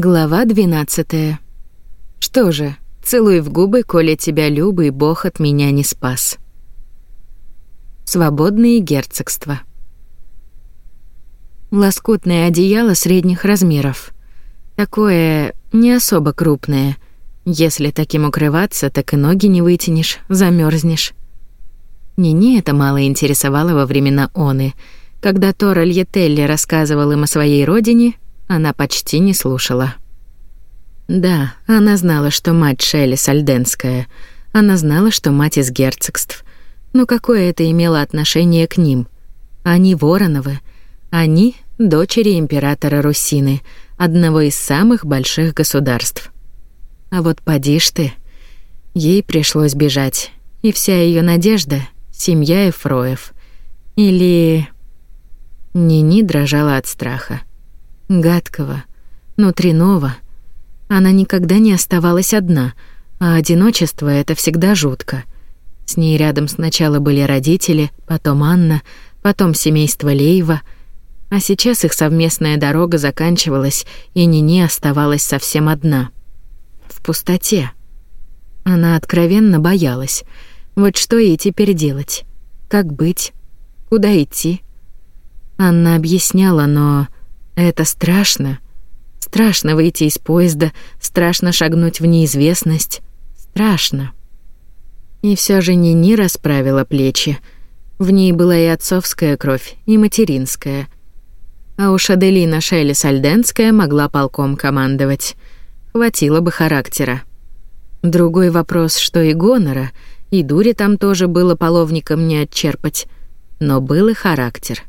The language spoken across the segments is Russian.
Глава 12. Что же, целуй в губы, коли тебя любый бог от меня не спас. Свободные герцогства. Лоскутное одеяло средних размеров. Такое не особо крупное. Если таким укрываться, так и ноги не вытянешь, замерзнешь. Нине это мало интересовало во времена Оны, когда Тора Льетелли рассказывал им о своей родине — она почти не слушала. Да, она знала, что мать Шелли Сальденская. Она знала, что мать из герцогств. Но какое это имело отношение к ним? Они Вороновы. Они — дочери императора Русины, одного из самых больших государств. А вот поди ж ты. Ей пришлось бежать. И вся ее надежда — семья Эфроев. Или... Нини дрожала от страха гадкого, внутреннего. Она никогда не оставалась одна, а одиночество — это всегда жутко. С ней рядом сначала были родители, потом Анна, потом семейство Леева, а сейчас их совместная дорога заканчивалась, и Нине оставалась совсем одна. В пустоте. Она откровенно боялась. Вот что ей теперь делать? Как быть? Куда идти? Анна объясняла, но это страшно. Страшно выйти из поезда, страшно шагнуть в неизвестность. Страшно. И все же Нини расправила плечи. В ней была и отцовская кровь, и материнская. А уж Аделина Шелли Сальденская могла полком командовать. Хватило бы характера. Другой вопрос, что и гонора, и дури там тоже было половником не отчерпать. Но был и характер.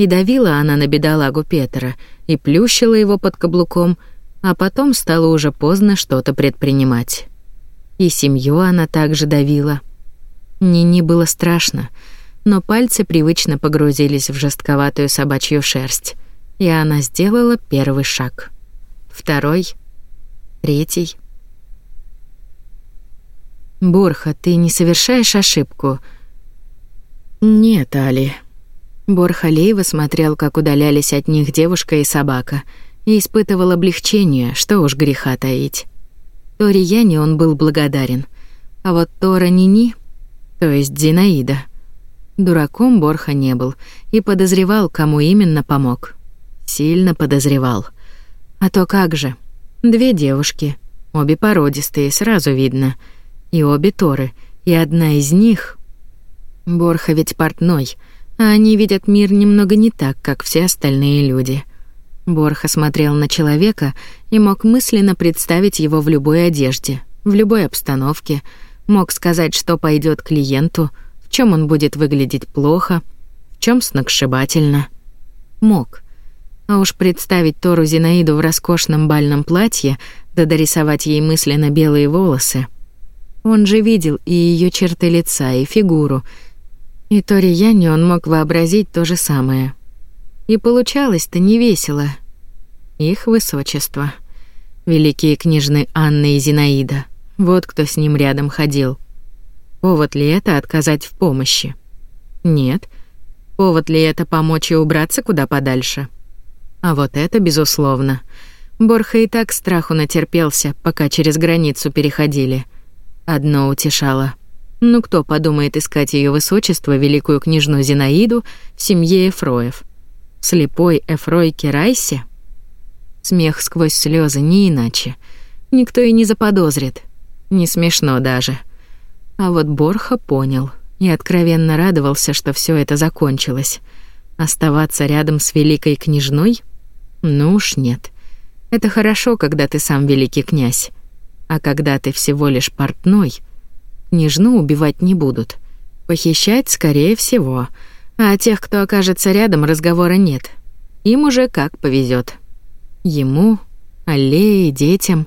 И давила она на бедолагу Петра, и плющила его под каблуком, а потом стало уже поздно что-то предпринимать. И семью она также давила. Нине было страшно, но пальцы привычно погрузились в жестковатую собачью шерсть, и она сделала первый шаг. Второй, третий. «Борха, ты не совершаешь ошибку?» «Нет, Али», Борхалеева смотрел, как удалялись от них девушка и собака, и испытывал облегчение, что уж греха таить. Тори Яне он был благодарен, а вот Тора Нини, то есть Зинаида, дураком Борха не был и подозревал, кому именно помог. Сильно подозревал. А то как же? Две девушки, обе породистые, сразу видно, и обе Торы, и одна из них... Борха ведь портной — а они видят мир немного не так, как все остальные люди. Борха смотрел на человека и мог мысленно представить его в любой одежде, в любой обстановке, мог сказать, что пойдет клиенту, в чем он будет выглядеть плохо, в чем сногсшибательно. Мог. А уж представить Тору Зинаиду в роскошном бальном платье, да дорисовать ей мысленно белые волосы. Он же видел и ее черты лица, и фигуру, и Торияне он мог вообразить то же самое. И получалось-то невесело. Их высочество. Великие княжны Анна и Зинаида. Вот кто с ним рядом ходил. Повод ли это отказать в помощи? Нет. Повод ли это помочь и убраться куда подальше? А вот это безусловно. Борха и так страху натерпелся, пока через границу переходили. Одно утешало. Ну кто подумает искать ее высочество, великую княжну Зинаиду, в семье Эфроев? Слепой Эфрой Керайсе? Смех сквозь слезы, не иначе. Никто и не заподозрит. Не смешно даже. А вот Борха понял и откровенно радовался, что все это закончилось. Оставаться рядом с великой княжной? Ну уж нет. Это хорошо, когда ты сам великий князь. А когда ты всего лишь портной — Нежну убивать не будут. Похищать, скорее всего. А о тех, кто окажется рядом, разговора нет. Им уже как повезет. Ему, аллее, детям.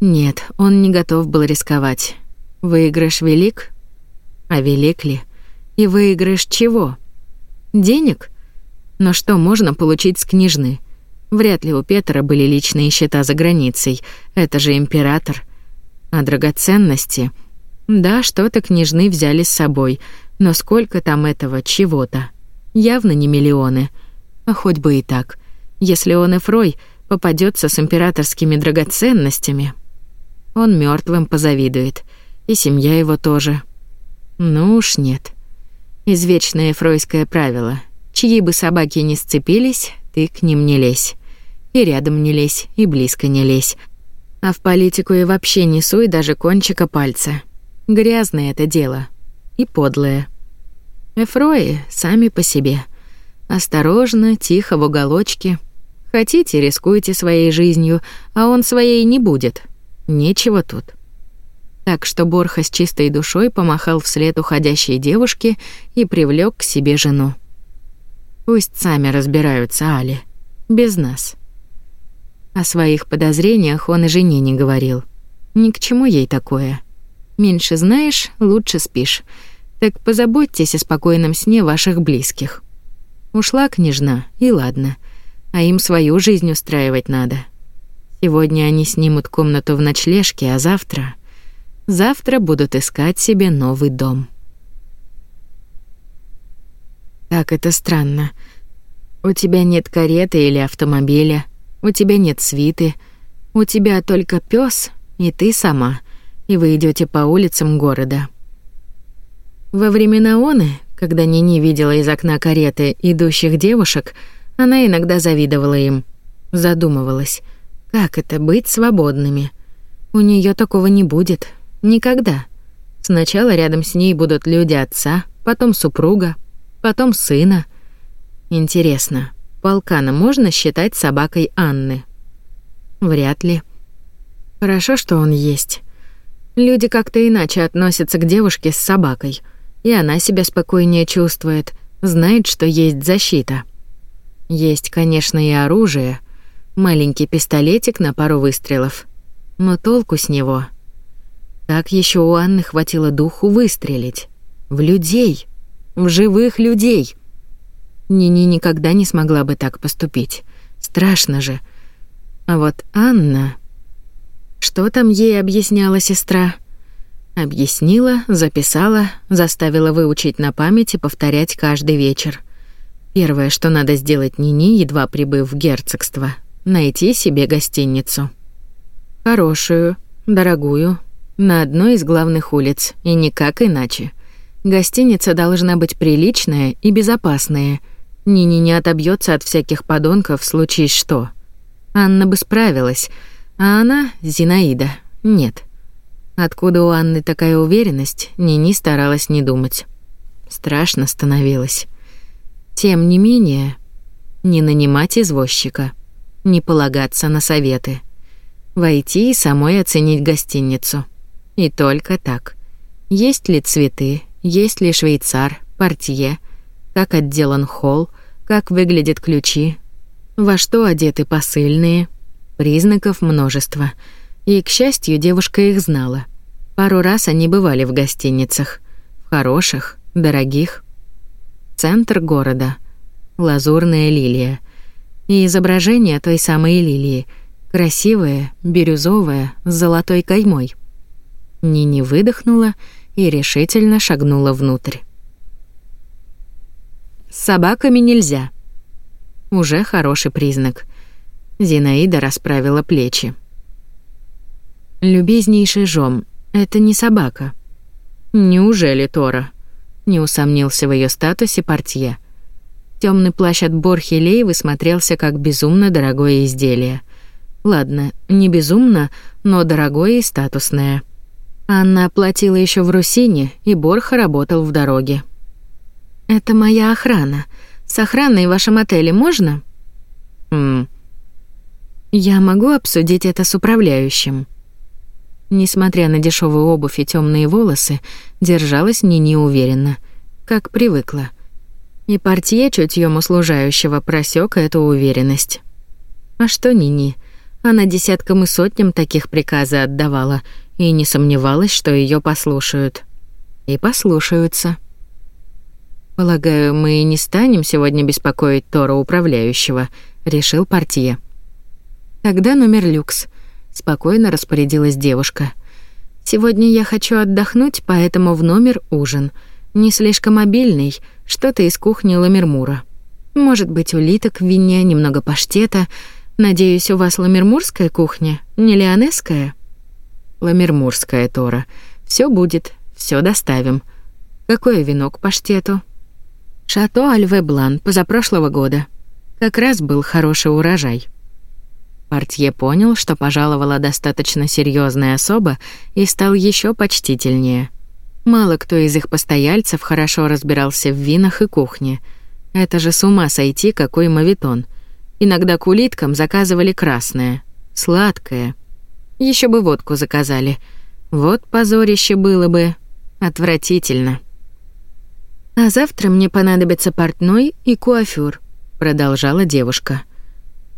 Нет, он не готов был рисковать. Выигрыш велик? А велик ли? И выигрыш чего? Денег? Но что можно получить с княжны? Вряд ли у Петра были личные счета за границей. Это же император. А драгоценности? Да, что-то княжны взяли с собой, но сколько там этого чего-то? Явно не миллионы. А хоть бы и так. Если он и Фрой попадется с императорскими драгоценностями, он мертвым позавидует. И семья его тоже. Ну уж нет. Извечное фройское правило. Чьи бы собаки не сцепились, ты к ним не лезь. И рядом не лезь, и близко не лезь. А в политику и вообще не суй даже кончика пальца. Грязное это дело. И подлое. Эфрои сами по себе. Осторожно, тихо в уголочке. Хотите, рискуйте своей жизнью, а он своей не будет. Нечего тут. Так что Борха с чистой душой помахал вслед уходящей девушке и привлек к себе жену. Пусть сами разбираются, Али. Без нас. О своих подозрениях он и жене не говорил. Ни к чему ей такое. — Меньше знаешь, лучше спишь. Так позаботьтесь о спокойном сне ваших близких. Ушла княжна, и ладно. А им свою жизнь устраивать надо. Сегодня они снимут комнату в ночлежке, а завтра... Завтра будут искать себе новый дом. Так это странно. У тебя нет кареты или автомобиля, у тебя нет свиты, у тебя только пес и ты сама — и вы идете по улицам города. Во времена Оны, когда Нини видела из окна кареты идущих девушек, она иногда завидовала им. Задумывалась, как это быть свободными? У нее такого не будет. Никогда. Сначала рядом с ней будут люди отца, потом супруга, потом сына. Интересно, полкана можно считать собакой Анны? Вряд ли. Хорошо, что он есть. Люди как-то иначе относятся к девушке с собакой, и она себя спокойнее чувствует, знает, что есть защита. Есть, конечно, и оружие, маленький пистолетик на пару выстрелов, но толку с него. Так еще у Анны хватило духу выстрелить. В людей. В живых людей. Нини никогда не смогла бы так поступить. Страшно же. А вот Анна... Что там ей объясняла сестра? Объяснила, записала, заставила выучить на память и повторять каждый вечер. Первое, что надо сделать Нине, едва прибыв в герцогство — найти себе гостиницу. Хорошую, дорогую, на одной из главных улиц, и никак иначе. Гостиница должна быть приличная и безопасная. Нини не отобьется от всяких подонков в случае что. Анна бы справилась — а она — Зинаида. Нет. Откуда у Анны такая уверенность, Нини старалась не думать. Страшно становилось. Тем не менее, не нанимать извозчика, не полагаться на советы. Войти и самой оценить гостиницу. И только так. Есть ли цветы, есть ли швейцар, портье, как отделан холл, как выглядят ключи, во что одеты посыльные — Признаков множество. И, к счастью, девушка их знала. Пару раз они бывали в гостиницах. В хороших, дорогих. Центр города. Лазурная лилия. И изображение той самой лилии. Красивое, бирюзовое, с золотой каймой. Нини выдохнула и решительно шагнула внутрь. С собаками нельзя. Уже хороший признак. Зинаида расправила плечи. «Любезнейший Жом, это не собака». «Неужели Тора?» — не усомнился в ее статусе портье. Темный плащ от Борхелей высмотрелся как безумно дорогое изделие. Ладно, не безумно, но дорогое и статусное. Анна оплатила еще в Русине, и Борха работал в дороге. «Это моя охрана. С охраной в вашем отеле можно?» «Ммм, я могу обсудить это с управляющим. Несмотря на дешевую обувь и темные волосы, держалась не неуверенно, как привыкла. И портье чутьём услужающего просек эту уверенность. А что Нини? Она десяткам и сотням таких приказы отдавала и не сомневалась, что ее послушают. И послушаются. «Полагаю, мы не станем сегодня беспокоить Тора управляющего», — решил партия. «Тогда номер люкс», — спокойно распорядилась девушка. «Сегодня я хочу отдохнуть, поэтому в номер ужин. Не слишком обильный, что-то из кухни Ламермура. Может быть, улиток в вине, немного паштета. Надеюсь, у вас ламермурская кухня, не леонесская?» «Ламермурская, Тора. Все будет, все доставим. Какое вино к паштету?» «Шато Альве Блан позапрошлого года. Как раз был хороший урожай». Портье понял, что пожаловала достаточно серьезная особа и стал еще почтительнее. Мало кто из их постояльцев хорошо разбирался в винах и кухне. Это же с ума сойти, какой мавитон. Иногда к улиткам заказывали красное, сладкое. Еще бы водку заказали. Вот позорище было бы. Отвратительно. «А завтра мне понадобится портной и куафюр», — продолжала девушка.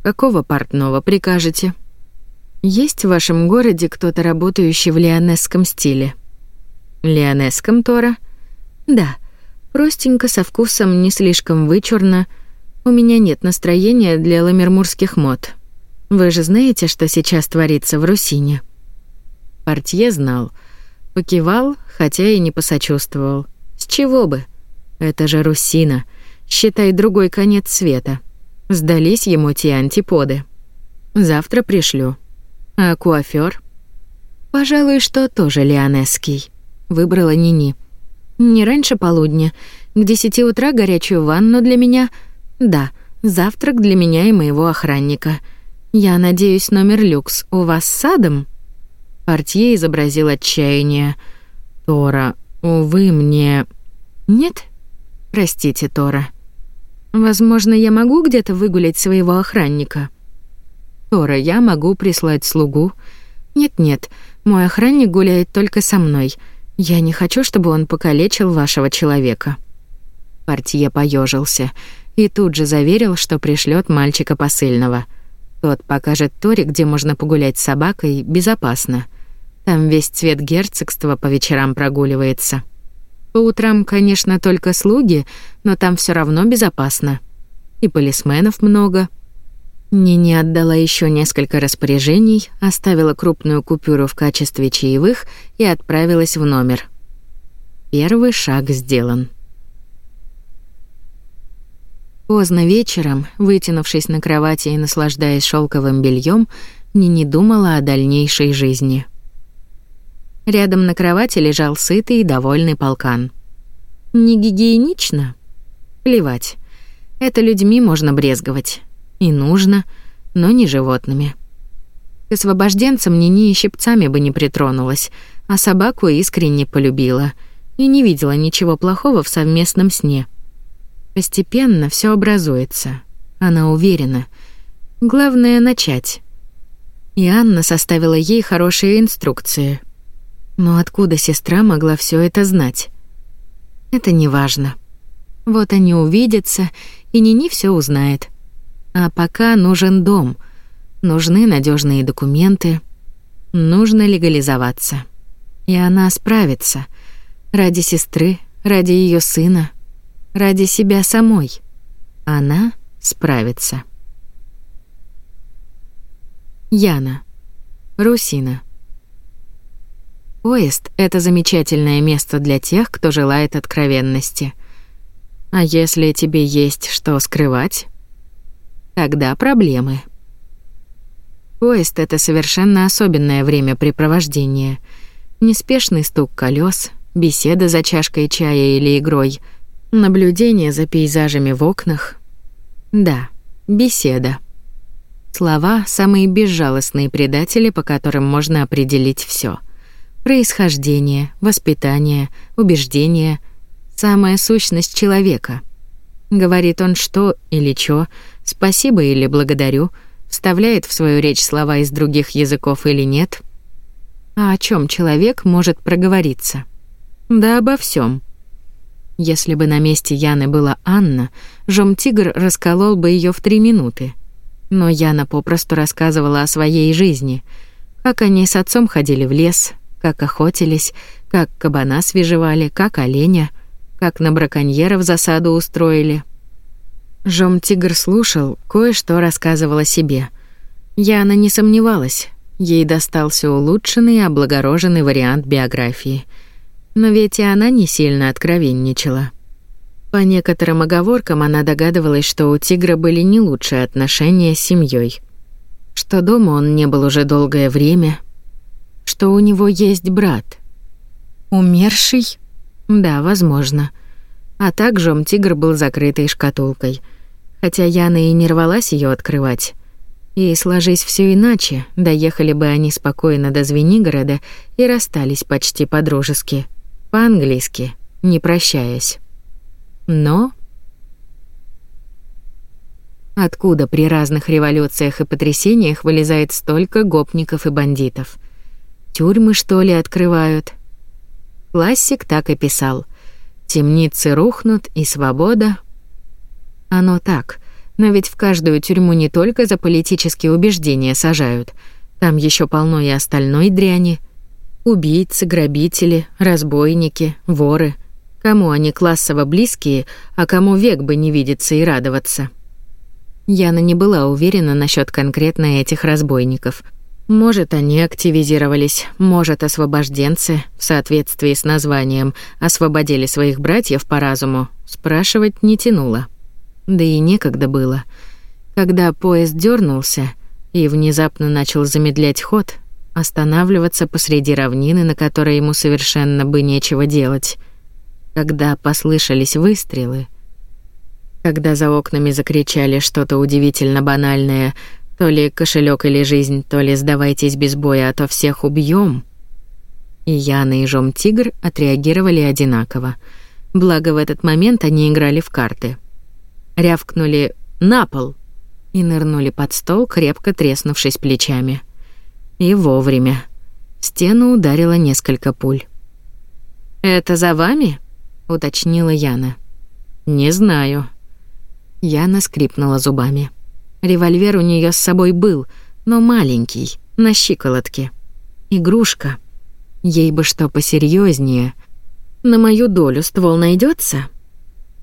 Какого портного прикажете? Есть в вашем городе кто-то работающий в лионесском стиле? Лионесском, Тора? Да. Простенько, со вкусом, не слишком вычурно. У меня нет настроения для ламермурских мод. Вы же знаете, что сейчас творится в Русине. Портье знал. Покивал, хотя и не посочувствовал. С чего бы? Это же Русина. Считай другой конец света. Сдались ему те антиподы. Завтра пришлю. А куафёр? Пожалуй, что тоже лионесский. Выбрала Нини. Не раньше полудня. К десяти утра горячую ванну для меня. Да, завтрак для меня и моего охранника. Я надеюсь, номер люкс у вас с садом? Портье изобразил отчаяние. Тора, увы, мне... Нет? Простите, Тора. Возможно, я могу где-то выгулять своего охранника. Тора, я могу прислать слугу. Нет-нет, мой охранник гуляет только со мной. Я не хочу, чтобы он покалечил вашего человека. Портье поежился и тут же заверил, что пришлет мальчика посыльного. Тот покажет Торе, где можно погулять с собакой безопасно. Там весь цвет герцогства по вечерам прогуливается. По утрам, конечно, только слуги, но там все равно безопасно. И полисменов много. Нини отдала еще несколько распоряжений, оставила крупную купюру в качестве чаевых и отправилась в номер. Первый шаг сделан. Поздно вечером, вытянувшись на кровати и наслаждаясь шелковым бельем, не думала о дальнейшей жизни. Рядом на кровати лежал сытый и довольный полкан. «Не гигиенично?» «Плевать. Это людьми можно брезговать. И нужно, но не животными». К освобожденцам Нини и щипцами бы не притронулась, а собаку искренне полюбила и не видела ничего плохого в совместном сне. Постепенно все образуется. Она уверена. Главное — начать. И Анна составила ей хорошие инструкции — но откуда сестра могла все это знать? Это не важно. Вот они увидятся, и Нини все узнает. А пока нужен дом, нужны надежные документы, нужно легализоваться. И она справится. Ради сестры, ради ее сына, ради себя самой. Она справится. Яна. Русина. Поезд — это замечательное место для тех, кто желает откровенности. А если тебе есть что скрывать, тогда проблемы. Поезд — это совершенно особенное времяпрепровождение. Неспешный стук колес, беседа за чашкой чая или игрой, наблюдение за пейзажами в окнах. Да, беседа. Слова — самые безжалостные предатели, по которым можно определить все происхождение, воспитание, убеждение, самая сущность человека. Говорит он что или чё, спасибо или благодарю, вставляет в свою речь слова из других языков или нет. А о чем человек может проговориться? Да обо всем. Если бы на месте Яны была Анна, Жом-тигр расколол бы ее в три минуты. Но Яна попросту рассказывала о своей жизни, как они с отцом ходили в лес, как охотились, как кабана свежевали, как оленя, как на браконьеров засаду устроили. Жом-тигр слушал, кое-что рассказывал о себе. Яна не сомневалась, ей достался улучшенный и облагороженный вариант биографии. Но ведь и она не сильно откровенничала. По некоторым оговоркам она догадывалась, что у тигра были не лучшие отношения с семьей, Что дома он не был уже долгое время, что у него есть брат. Умерший? Да, возможно. А также Мтигр был закрытой шкатулкой. Хотя Яна и не рвалась ее открывать. И сложись все иначе, доехали бы они спокойно до Звенигорода и расстались почти по-дружески, по-английски, не прощаясь. Но откуда при разных революциях и потрясениях вылезает столько гопников и бандитов? Тюрьмы, что ли, открывают? Классик так и писал. Темницы рухнут, и свобода... Оно так. Но ведь в каждую тюрьму не только за политические убеждения сажают. Там еще полно и остальной дряни. Убийцы, грабители, разбойники, воры. Кому они классово близкие, а кому век бы не видеться и радоваться. Яна не была уверена насчет конкретно этих разбойников — может, они активизировались, может, освобожденцы, в соответствии с названием, освободили своих братьев по разуму, спрашивать не тянуло. Да и некогда было. Когда поезд дернулся и внезапно начал замедлять ход, останавливаться посреди равнины, на которой ему совершенно бы нечего делать. Когда послышались выстрелы, когда за окнами закричали что-то удивительно банальное — то ли кошелек или жизнь, то ли сдавайтесь без боя, а то всех убьем. И Яна и Жом Тигр отреагировали одинаково. Благо в этот момент они играли в карты. Рявкнули «на пол» и нырнули под стол, крепко треснувшись плечами. И вовремя. В стену ударило несколько пуль. «Это за вами?» — уточнила Яна. «Не знаю». Яна скрипнула зубами. Револьвер у нее с собой был, но маленький, на щиколотке. Игрушка. Ей бы что посерьезнее. На мою долю ствол найдется?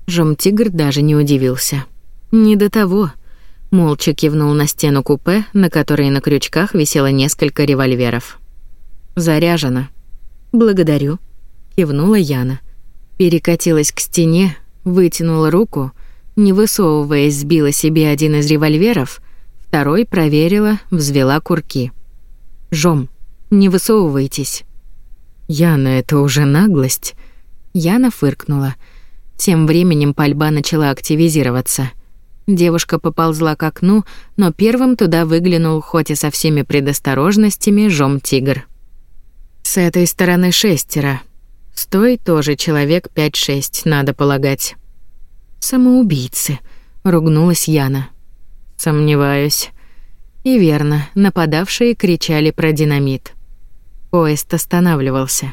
Жом-тигр даже не удивился. Не до того. Молча кивнул на стену купе, на которой на крючках висело несколько револьверов. «Заряжено». «Благодарю», — кивнула Яна. Перекатилась к стене, вытянула руку — не высовываясь, сбила себе один из револьверов, второй проверила, взвела курки. «Жом, не высовывайтесь». «Яна, это уже наглость». Яна фыркнула. Тем временем пальба начала активизироваться. Девушка поползла к окну, но первым туда выглянул, хоть и со всеми предосторожностями, жом-тигр. «С этой стороны шестеро. Стой тоже человек 5-6, надо полагать» самоубийцы», — ругнулась Яна. «Сомневаюсь». И верно, нападавшие кричали про динамит. Поезд останавливался.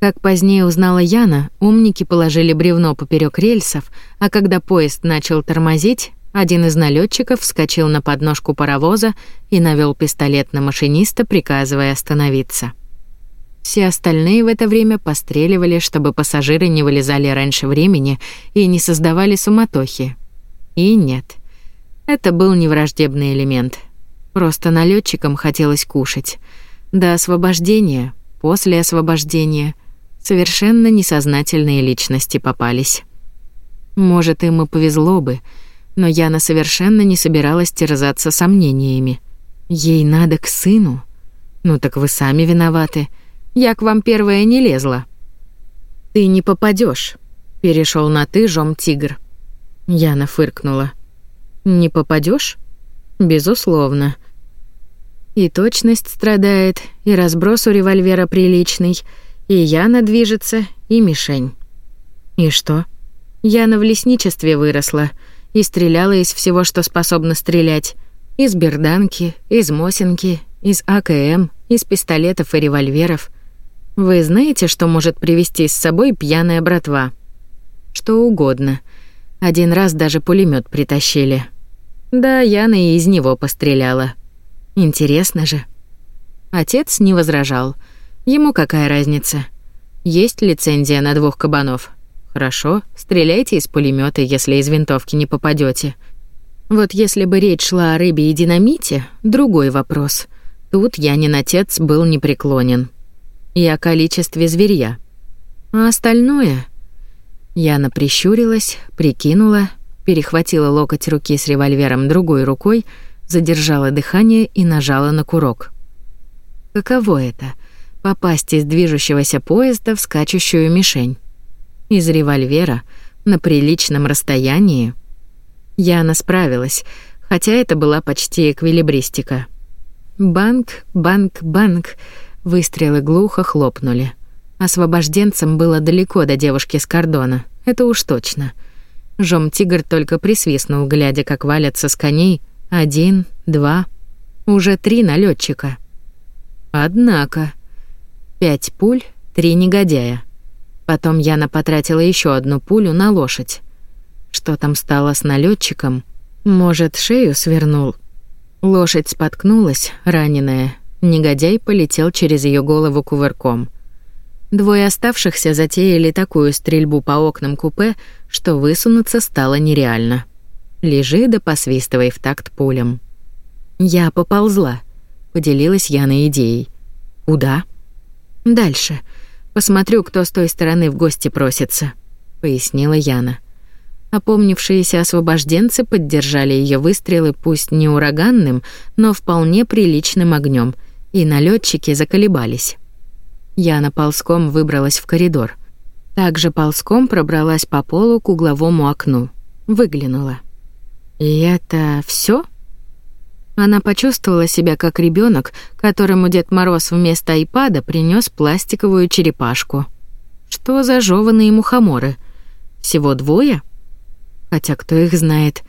Как позднее узнала Яна, умники положили бревно поперек рельсов, а когда поезд начал тормозить, один из налетчиков вскочил на подножку паровоза и навел пистолет на машиниста, приказывая остановиться. Все остальные в это время постреливали, чтобы пассажиры не вылезали раньше времени и не создавали суматохи. И нет. Это был не враждебный элемент. Просто налетчикам хотелось кушать. До освобождения, после освобождения совершенно несознательные личности попались. Может, им и повезло бы, но Яна совершенно не собиралась терзаться сомнениями. Ей надо к сыну. Ну так вы сами виноваты. Я к вам первая не лезла». «Ты не попадешь», — перешел на «ты» жом тигр. Яна фыркнула. «Не попадешь? «Безусловно». И точность страдает, и разброс у револьвера приличный, и Яна движется, и мишень. И что? Яна в лесничестве выросла и стреляла из всего, что способна стрелять. Из берданки, из мосинки, из АКМ, из пистолетов и револьверов — вы знаете, что может привести с собой пьяная братва? Что угодно. Один раз даже пулемет притащили. Да, Яна и из него постреляла. Интересно же. Отец не возражал. Ему какая разница? Есть лицензия на двух кабанов. Хорошо, стреляйте из пулемета, если из винтовки не попадете. Вот если бы речь шла о рыбе и динамите, другой вопрос. Тут Янин отец был непреклонен и о количестве зверья. А остальное... Яна прищурилась, прикинула, перехватила локоть руки с револьвером другой рукой, задержала дыхание и нажала на курок. Каково это — попасть из движущегося поезда в скачущую мишень? Из револьвера, на приличном расстоянии. Яна справилась, хотя это была почти эквилибристика. «Банк, банк, банк», Выстрелы глухо хлопнули. Освобожденцам было далеко до девушки с кордона, это уж точно. Жом-тигр только присвистнул, глядя, как валятся с коней. Один, два, уже три налетчика. Однако. Пять пуль, три негодяя. Потом Яна потратила еще одну пулю на лошадь. Что там стало с налетчиком? Может, шею свернул? Лошадь споткнулась, раненая, Негодяй полетел через ее голову кувырком. Двое оставшихся затеяли такую стрельбу по окнам купе, что высунуться стало нереально. Лежи да посвистывай в такт пулям. «Я поползла», — поделилась Яна идеей. «Куда?» «Дальше. Посмотрю, кто с той стороны в гости просится», — пояснила Яна. Опомнившиеся освобожденцы поддержали ее выстрелы пусть не ураганным, но вполне приличным огнем — и налетчики заколебались. Я на ползком выбралась в коридор. Также ползком пробралась по полу к угловому окну. Выглянула. «И это все? Она почувствовала себя как ребенок, которому Дед Мороз вместо айпада принес пластиковую черепашку. Что за жёванные мухоморы? Всего двое? Хотя кто их знает?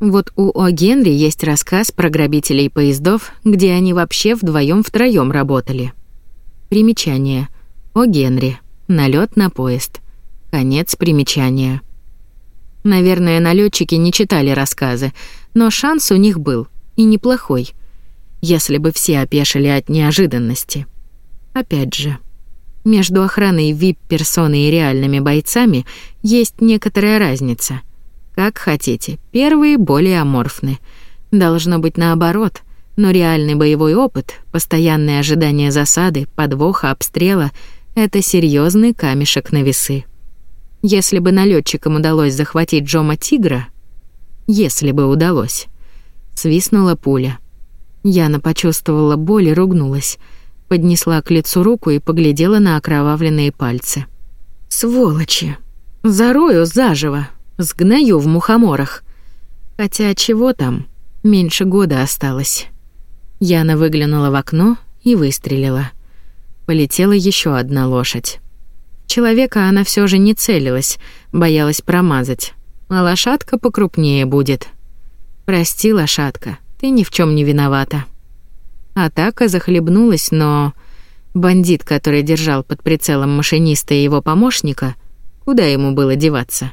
Вот у О. Генри есть рассказ про грабителей поездов, где они вообще вдвоем втроем работали. Примечание. О. Генри. Налет на поезд. Конец примечания. Наверное, налетчики не читали рассказы, но шанс у них был, и неплохой. Если бы все опешили от неожиданности. Опять же, между охраной VIP-персоны и реальными бойцами есть некоторая разница — как хотите, первые более аморфны. Должно быть наоборот, но реальный боевой опыт, постоянное ожидание засады, подвоха, обстрела — это серьезный камешек на весы. Если бы налетчикам удалось захватить Джома Тигра... Если бы удалось. Свистнула пуля. Яна почувствовала боль и ругнулась. Поднесла к лицу руку и поглядела на окровавленные пальцы. «Сволочи! Зарою заживо!» Сгною в мухоморах. Хотя чего там, меньше года осталось. Яна выглянула в окно и выстрелила. Полетела еще одна лошадь. Человека она все же не целилась, боялась промазать. А лошадка покрупнее будет. «Прости, лошадка, ты ни в чем не виновата». Атака захлебнулась, но... Бандит, который держал под прицелом машиниста и его помощника, куда ему было деваться?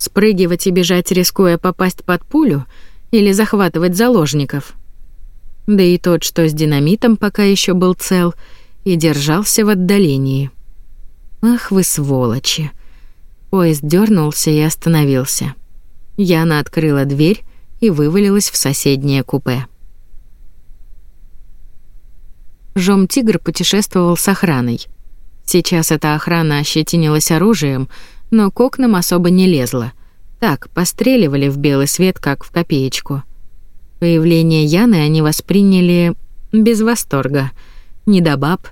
Спрыгивать и бежать, рискуя попасть под пулю, или захватывать заложников. Да и тот, что с динамитом, пока еще был цел, и держался в отдалении. «Ах вы сволочи!» Поезд дернулся и остановился. Яна открыла дверь и вывалилась в соседнее купе. Жом-тигр путешествовал с охраной. Сейчас эта охрана ощетинилась оружием — но к окнам особо не лезла. Так, постреливали в белый свет, как в копеечку. Появление Яны они восприняли без восторга. Не до баб.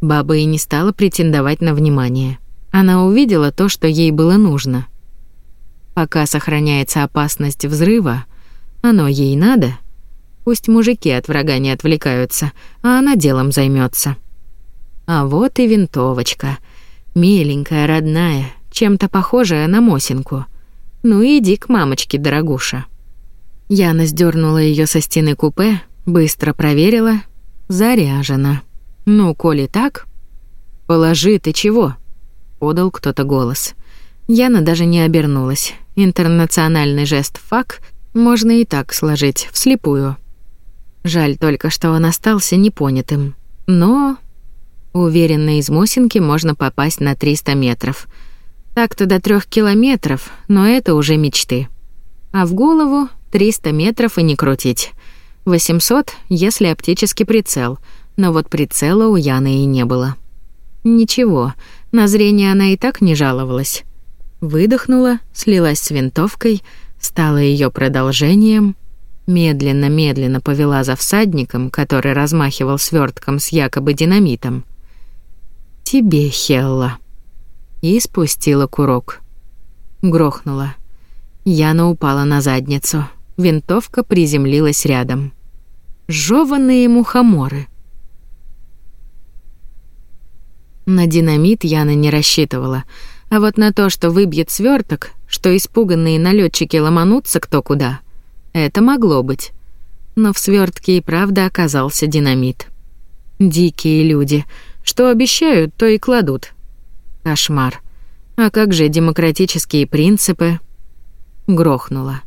Баба и не стала претендовать на внимание. Она увидела то, что ей было нужно. Пока сохраняется опасность взрыва, оно ей надо. Пусть мужики от врага не отвлекаются, а она делом займется. А вот и винтовочка. Миленькая, родная, чем-то похожая на Мосинку. Ну иди к мамочке, дорогуша. Яна сдернула ее со стены купе, быстро проверила. Заряжена. Ну, коли так... «Положи, ты чего?» — подал кто-то голос. Яна даже не обернулась. Интернациональный жест «фак» можно и так сложить, вслепую. Жаль только, что он остался непонятым. Но... Уверенно из Мосинки можно попасть на 300 метров — так-то до трех километров, но это уже мечты. А в голову 300 метров и не крутить. 800, если оптический прицел, но вот прицела у Яны и не было. Ничего, на зрение она и так не жаловалась. Выдохнула, слилась с винтовкой, стала ее продолжением, медленно-медленно повела за всадником, который размахивал свертком с якобы динамитом. «Тебе, Хелла», и спустила курок. Грохнула. Яна упала на задницу. Винтовка приземлилась рядом. Жёванные мухоморы. На динамит Яна не рассчитывала, а вот на то, что выбьет сверток, что испуганные налетчики ломанутся кто куда, это могло быть. Но в свертке и правда оказался динамит. Дикие люди, что обещают, то и кладут, Кошмар. А как же демократические принципы? Грохнуло.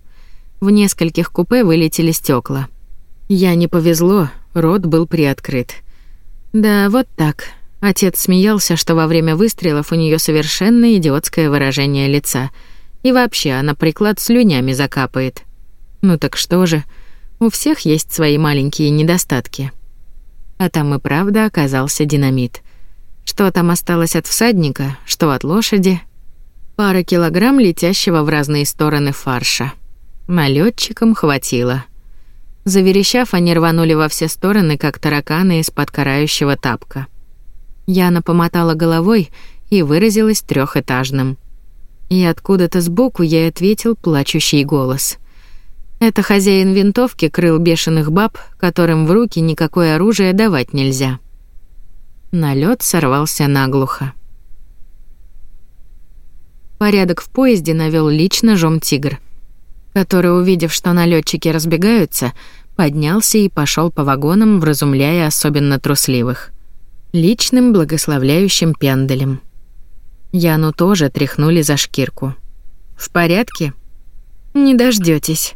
В нескольких купе вылетели стекла. Я не повезло, рот был приоткрыт. Да, вот так. Отец смеялся, что во время выстрелов у нее совершенно идиотское выражение лица. И вообще, она приклад слюнями закапает. Ну так что же? У всех есть свои маленькие недостатки. А там и правда оказался динамит. Что там осталось от всадника, что от лошади? Пара килограмм летящего в разные стороны фарша. Налетчикам хватило. Заверещав, они рванули во все стороны, как тараканы из-под карающего тапка. Яна помотала головой и выразилась трехэтажным. И откуда-то сбоку ей ответил плачущий голос. Это хозяин винтовки крыл бешеных баб, которым в руки никакое оружие давать нельзя. Налет сорвался наглухо. Порядок в поезде навел лично Жом Тигр, который, увидев, что налетчики разбегаются, поднялся и пошел по вагонам, вразумляя особенно трусливых. Личным благословляющим пенделем. Яну тоже тряхнули за шкирку. «В порядке?» «Не дождётесь».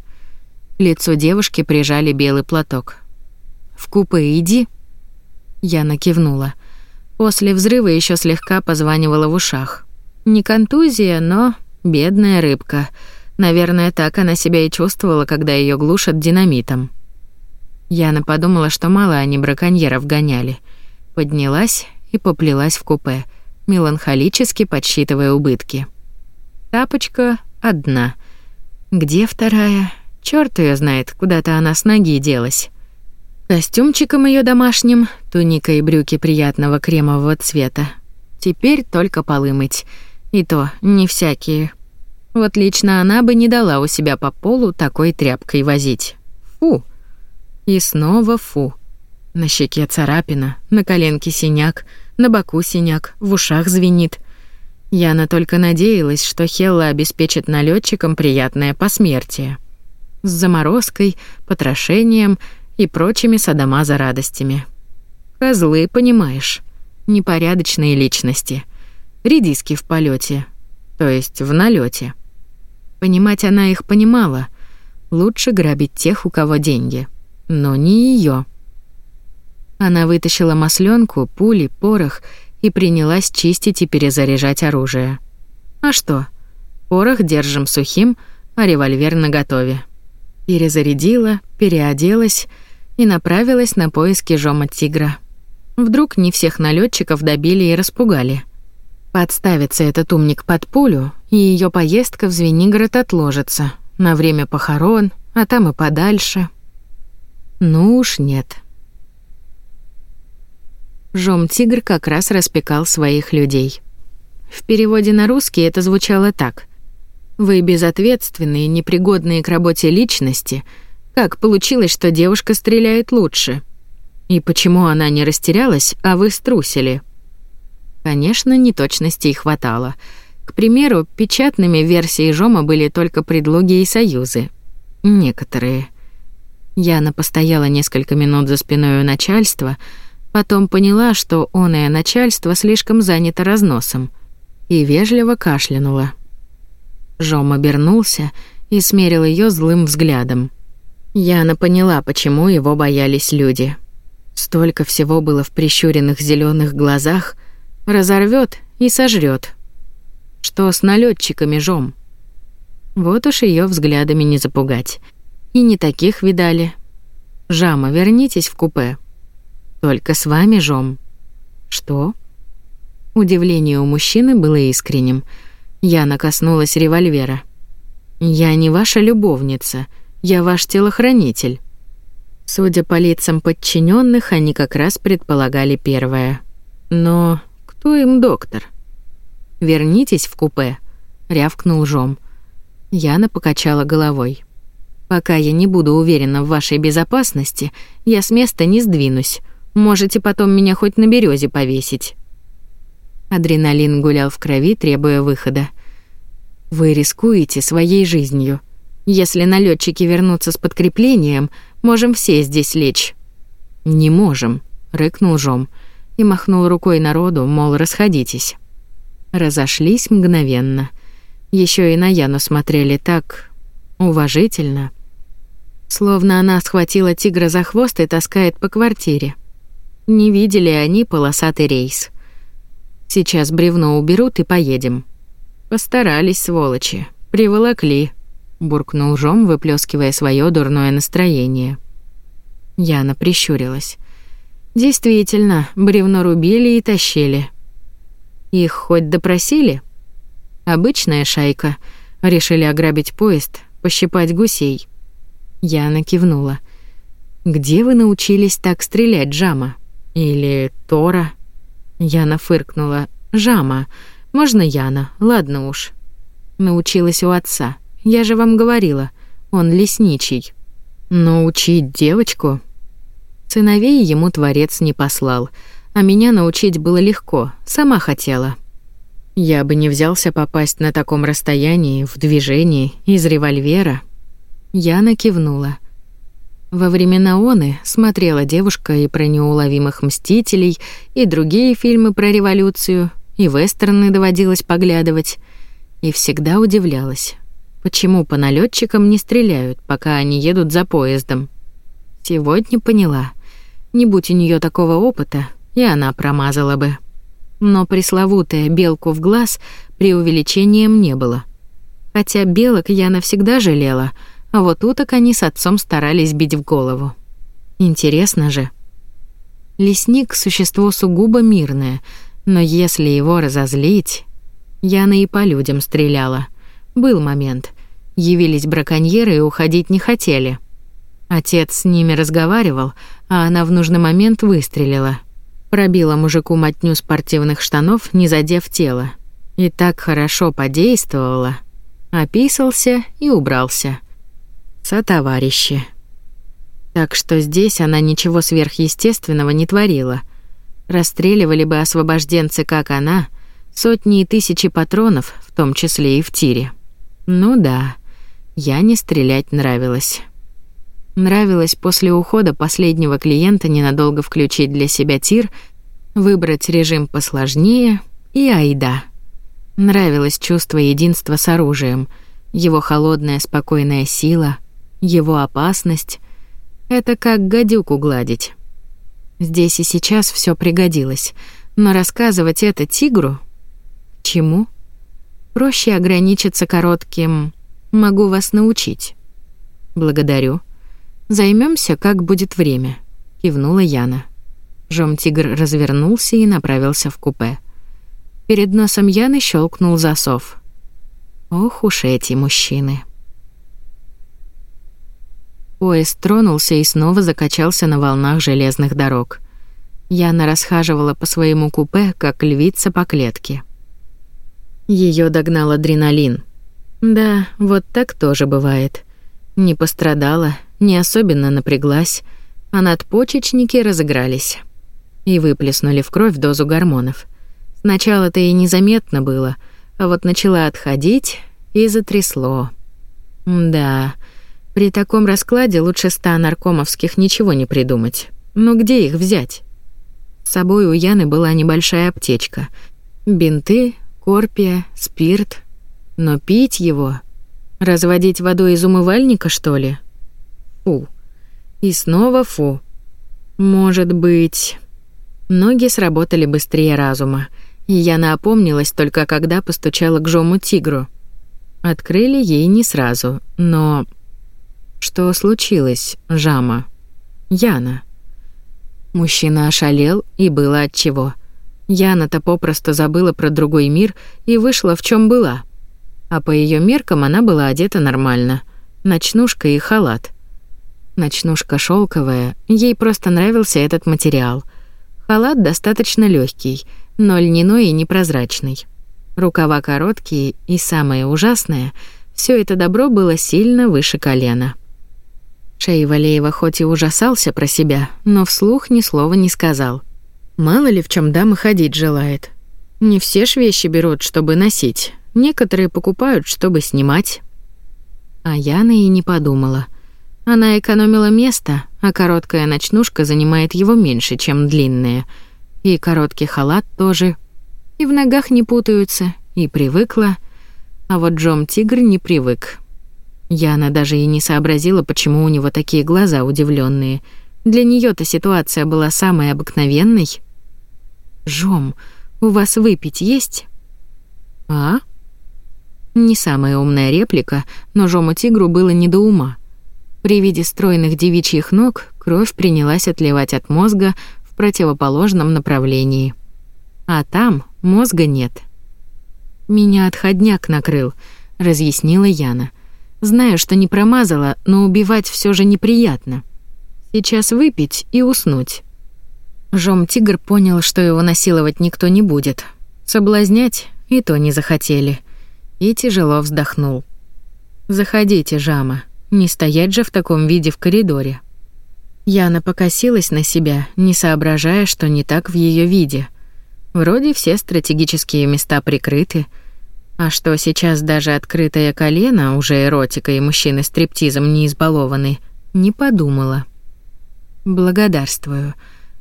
Лицо девушки прижали белый платок. «В купе иди». Яна кивнула. После взрыва еще слегка позванивало в ушах. Не контузия, но бедная рыбка. Наверное, так она себя и чувствовала, когда ее глушат динамитом. Яна подумала, что мало они браконьеров гоняли. Поднялась и поплелась в купе, меланхолически подсчитывая убытки. Тапочка одна. Где вторая? Черт ее знает, куда-то она с ноги делась. Костюмчиком ее домашним, туника и брюки приятного кремового цвета. Теперь только полы мыть. И то, не всякие. Вот лично она бы не дала у себя по полу такой тряпкой возить. Фу. И снова фу. На щеке царапина, на коленке синяк, на боку синяк, в ушах звенит. Яна только надеялась, что Хелла обеспечит налетчикам приятное посмертие. С заморозкой, потрошением — и прочими садомаза радостями. Козлы, понимаешь, непорядочные личности. Редиски в полете, то есть в налете. Понимать она их понимала. Лучше грабить тех, у кого деньги. Но не ее. Она вытащила масленку, пули, порох и принялась чистить и перезаряжать оружие. А что? Порох держим сухим, а револьвер наготове. Перезарядила, переоделась — и направилась на поиски жома-тигра. Вдруг не всех налетчиков добили и распугали. Подставится этот умник под пулю, и ее поездка в Звенигород отложится. На время похорон, а там и подальше. Ну уж нет. Жом-тигр как раз распекал своих людей. В переводе на русский это звучало так. «Вы безответственные, непригодные к работе личности», как получилось, что девушка стреляет лучше? И почему она не растерялась, а вы струсили? Конечно, неточностей хватало. К примеру, печатными версии Жома были только предлоги и союзы. Некоторые. Яна постояла несколько минут за спиной у начальства, потом поняла, что он и начальство слишком занято разносом, и вежливо кашлянула. Жом обернулся и смерил ее злым взглядом. Яна поняла, почему его боялись люди. Столько всего было в прищуренных зеленых глазах, разорвет и сожрет. Что с налетчиками жом? Вот уж ее взглядами не запугать. И не таких видали. Жама, вернитесь в купе. Только с вами жом. Что? Удивление у мужчины было искренним. Яна коснулась револьвера. Я не ваша любовница. Я ваш телохранитель». Судя по лицам подчиненных, они как раз предполагали первое. Но кто им доктор? «Вернитесь в купе», — рявкнул Жом. Яна покачала головой. «Пока я не буду уверена в вашей безопасности, я с места не сдвинусь. Можете потом меня хоть на березе повесить». Адреналин гулял в крови, требуя выхода. «Вы рискуете своей жизнью», — если налетчики вернутся с подкреплением, можем все здесь лечь. Не можем, рыкнул Жом и махнул рукой народу, мол, расходитесь. Разошлись мгновенно. Еще и на Яну смотрели так уважительно, словно она схватила тигра за хвост и таскает по квартире. Не видели они полосатый рейс. Сейчас бревно уберут и поедем. Постарались сволочи, приволокли буркнул Жом, выплескивая свое дурное настроение. Яна прищурилась. Действительно, бревно рубили и тащили. Их хоть допросили? Обычная шайка. Решили ограбить поезд, пощипать гусей. Яна кивнула. «Где вы научились так стрелять, Джама? Или Тора?» Яна фыркнула. «Жама. Можно Яна? Ладно уж». Научилась у отца. Я же вам говорила, он лесничий. Но учить девочку... Сыновей ему Творец не послал, а меня научить было легко, сама хотела. Я бы не взялся попасть на таком расстоянии, в движении, из револьвера. Яна кивнула. Во времена Оны смотрела девушка и про неуловимых мстителей, и другие фильмы про революцию, и вестерны доводилось поглядывать, и всегда удивлялась. Почему по налетчикам не стреляют, пока они едут за поездом? Сегодня поняла. Не будь у нее такого опыта, и она промазала бы. Но пресловутая белку в глаз преувеличением не было. Хотя белок я навсегда жалела, а вот уток они с отцом старались бить в голову. Интересно же. Лесник — существо сугубо мирное, но если его разозлить... Яна и по людям стреляла — был момент. Явились браконьеры и уходить не хотели. Отец с ними разговаривал, а она в нужный момент выстрелила. Пробила мужику мотню спортивных штанов, не задев тело. И так хорошо подействовала. Описался и убрался. Сотоварищи. Так что здесь она ничего сверхъестественного не творила. Расстреливали бы освобожденцы, как она, сотни и тысячи патронов, в том числе и в тире. Ну да, я не стрелять нравилось. Нравилось после ухода последнего клиента ненадолго включить для себя тир, выбрать режим посложнее и айда. Нравилось чувство единства с оружием, его холодная спокойная сила, его опасность. Это как гадюку гладить. Здесь и сейчас все пригодилось, но рассказывать это тигру? Чему? проще ограничиться коротким «могу вас научить». «Благодарю. Займемся, как будет время», — кивнула Яна. Жом-тигр развернулся и направился в купе. Перед носом Яны щелкнул засов. «Ох уж эти мужчины!» Поезд тронулся и снова закачался на волнах железных дорог. Яна расхаживала по своему купе, как львица по клетке. Ее догнал адреналин. Да, вот так тоже бывает. Не пострадала, не особенно напряглась, а надпочечники разыгрались. И выплеснули в кровь дозу гормонов. Сначала-то и незаметно было, а вот начала отходить и затрясло. Да, при таком раскладе лучше ста наркомовских ничего не придумать. Но где их взять? С собой у Яны была небольшая аптечка. Бинты, корпия, спирт. Но пить его... Разводить водой из умывальника, что ли? Фу. И снова фу. Может быть... Ноги сработали быстрее разума, и я напомнилась только когда постучала к жому тигру. Открыли ей не сразу, но... Что случилось, Жама? Яна. Мужчина ошалел, и было отчего. Яна-то попросту забыла про другой мир и вышла в чем была. А по ее меркам она была одета нормально. Ночнушка и халат. Ночнушка шелковая, ей просто нравился этот материал. Халат достаточно легкий, но льняной и непрозрачный. Рукава короткие, и самое ужасное — все это добро было сильно выше колена. Шей Валеева хоть и ужасался про себя, но вслух ни слова не сказал — Мало ли в чем дама ходить желает. Не все ж вещи берут, чтобы носить. Некоторые покупают, чтобы снимать. А Яна и не подумала. Она экономила место, а короткая ночнушка занимает его меньше, чем длинная. И короткий халат тоже. И в ногах не путаются, и привыкла. А вот Джом Тигр не привык. Яна даже и не сообразила, почему у него такие глаза удивленные — для нее-то ситуация была самой обыкновенной. «Жом, у вас выпить есть?» «А?» Не самая умная реплика, но Жому Тигру было не до ума. При виде стройных девичьих ног кровь принялась отливать от мозга в противоположном направлении. А там мозга нет. «Меня отходняк накрыл», — разъяснила Яна. «Знаю, что не промазала, но убивать все же неприятно». Сейчас выпить и уснуть. Жом-тигр понял, что его насиловать никто не будет. Соблазнять и то не захотели. И тяжело вздохнул. «Заходите, Жама. Не стоять же в таком виде в коридоре». Яна покосилась на себя, не соображая, что не так в ее виде. Вроде все стратегические места прикрыты, а что сейчас даже открытое колено, уже эротика и мужчины стриптизом не избалованы, не подумала. Благодарствую.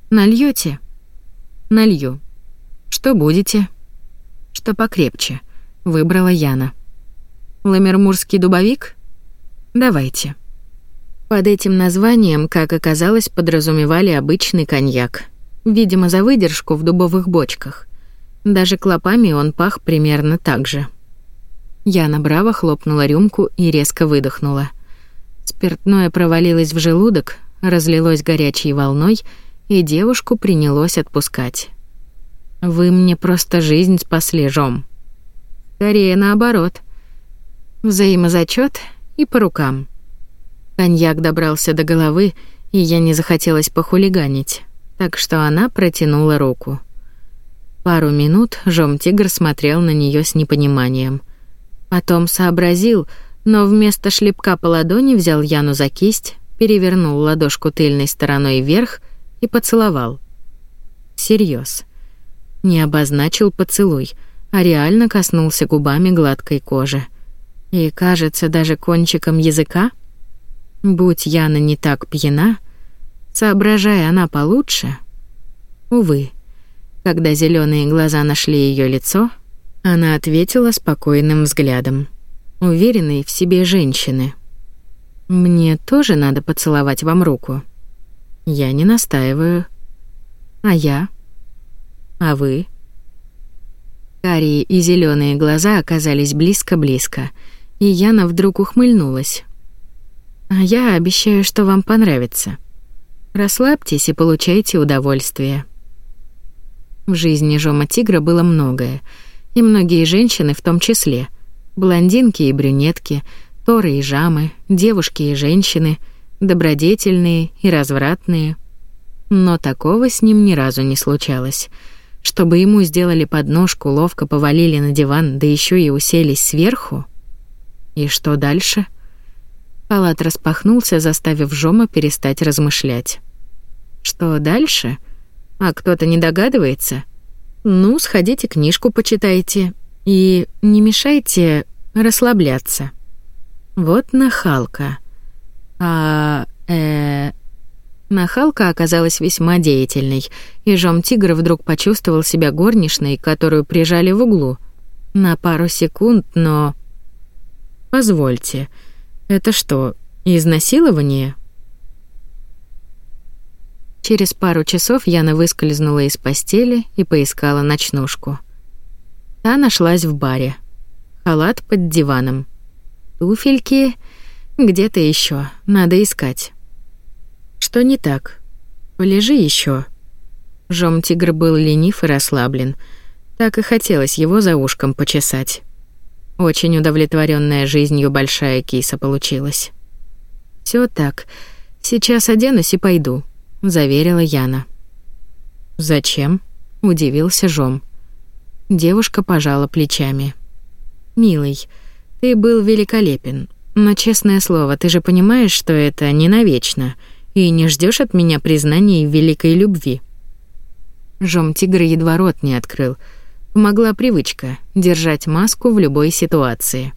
Нальете? Налью. Что будете? Что покрепче, выбрала Яна. Ламермурский дубовик? Давайте. Под этим названием, как оказалось, подразумевали обычный коньяк. Видимо, за выдержку в дубовых бочках. Даже клопами он пах примерно так же. Яна браво хлопнула рюмку и резко выдохнула. Спиртное провалилось в желудок, разлилось горячей волной, и девушку принялось отпускать. «Вы мне просто жизнь спасли, Жом. «Скорее наоборот. Взаимозачёт и по рукам». Коньяк добрался до головы, и я не захотелось похулиганить, так что она протянула руку. Пару минут Жом-тигр смотрел на неё с непониманием. Потом сообразил, но вместо шлепка по ладони взял Яну за кисть перевернул ладошку тыльной стороной вверх и поцеловал. Серьёз. Не обозначил поцелуй, а реально коснулся губами гладкой кожи. И, кажется, даже кончиком языка. Будь Яна не так пьяна, соображая она получше. Увы, когда зеленые глаза нашли ее лицо, она ответила спокойным взглядом, уверенной в себе женщины. Мне тоже надо поцеловать вам руку. Я не настаиваю. А я? А вы? Карие и зеленые глаза оказались близко-близко, и Яна вдруг ухмыльнулась. А я обещаю, что вам понравится. Расслабьтесь и получайте удовольствие. В жизни Жома Тигра было многое, и многие женщины в том числе. Блондинки и брюнетки — торы и жамы, девушки и женщины, добродетельные и развратные. Но такого с ним ни разу не случалось. Чтобы ему сделали подножку, ловко повалили на диван, да еще и уселись сверху. И что дальше? Палат распахнулся, заставив Жома перестать размышлять. Что дальше? А кто-то не догадывается? Ну, сходите книжку почитайте и не мешайте расслабляться. Вот нахалка. А... э... Нахалка оказалась весьма деятельной, и Жом-тигр вдруг почувствовал себя горничной, которую прижали в углу. На пару секунд, но... «Позвольте, это что, изнасилование?» Через пару часов Яна выскользнула из постели и поискала ночнушку. Та нашлась в баре. Халат под диваном туфельки где-то еще. Надо искать. Что не так? Полежи еще. Жом тигр был ленив и расслаблен. Так и хотелось его за ушком почесать. Очень удовлетворенная жизнью большая киса получилась. Все так. Сейчас оденусь и пойду, заверила Яна. Зачем? удивился Жом. Девушка пожала плечами. Милый, ты был великолепен. Но честное слово, ты же понимаешь, что это не навечно, и не ждешь от меня признаний великой любви. Жом тигр едва рот не открыл. Помогла привычка держать маску в любой ситуации.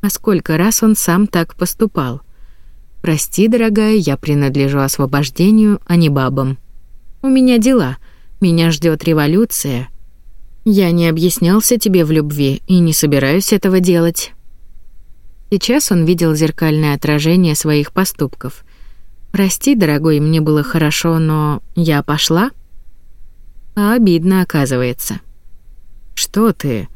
А сколько раз он сам так поступал? Прости, дорогая, я принадлежу освобождению, а не бабам. У меня дела. Меня ждет революция. Я не объяснялся тебе в любви и не собираюсь этого делать. Сейчас он видел зеркальное отражение своих поступков. Прости, дорогой, мне было хорошо, но я пошла. А обидно оказывается. Что ты?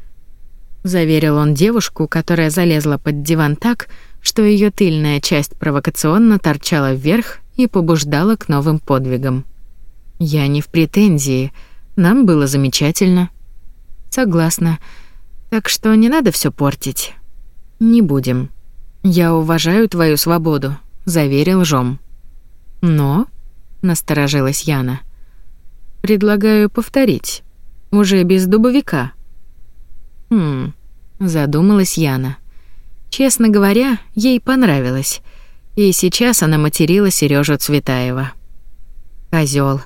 заверил он девушку, которая залезла под диван так, что ее тыльная часть провокационно торчала вверх и побуждала к новым подвигам. Я не в претензии. Нам было замечательно. Согласна. Так что не надо все портить. Не будем. Я уважаю твою свободу, заверил Жом. Но, насторожилась Яна. Предлагаю повторить. Уже без дубовика. Хм, задумалась Яна. Честно говоря, ей понравилось. И сейчас она материла Сережу Цветаева. Козел.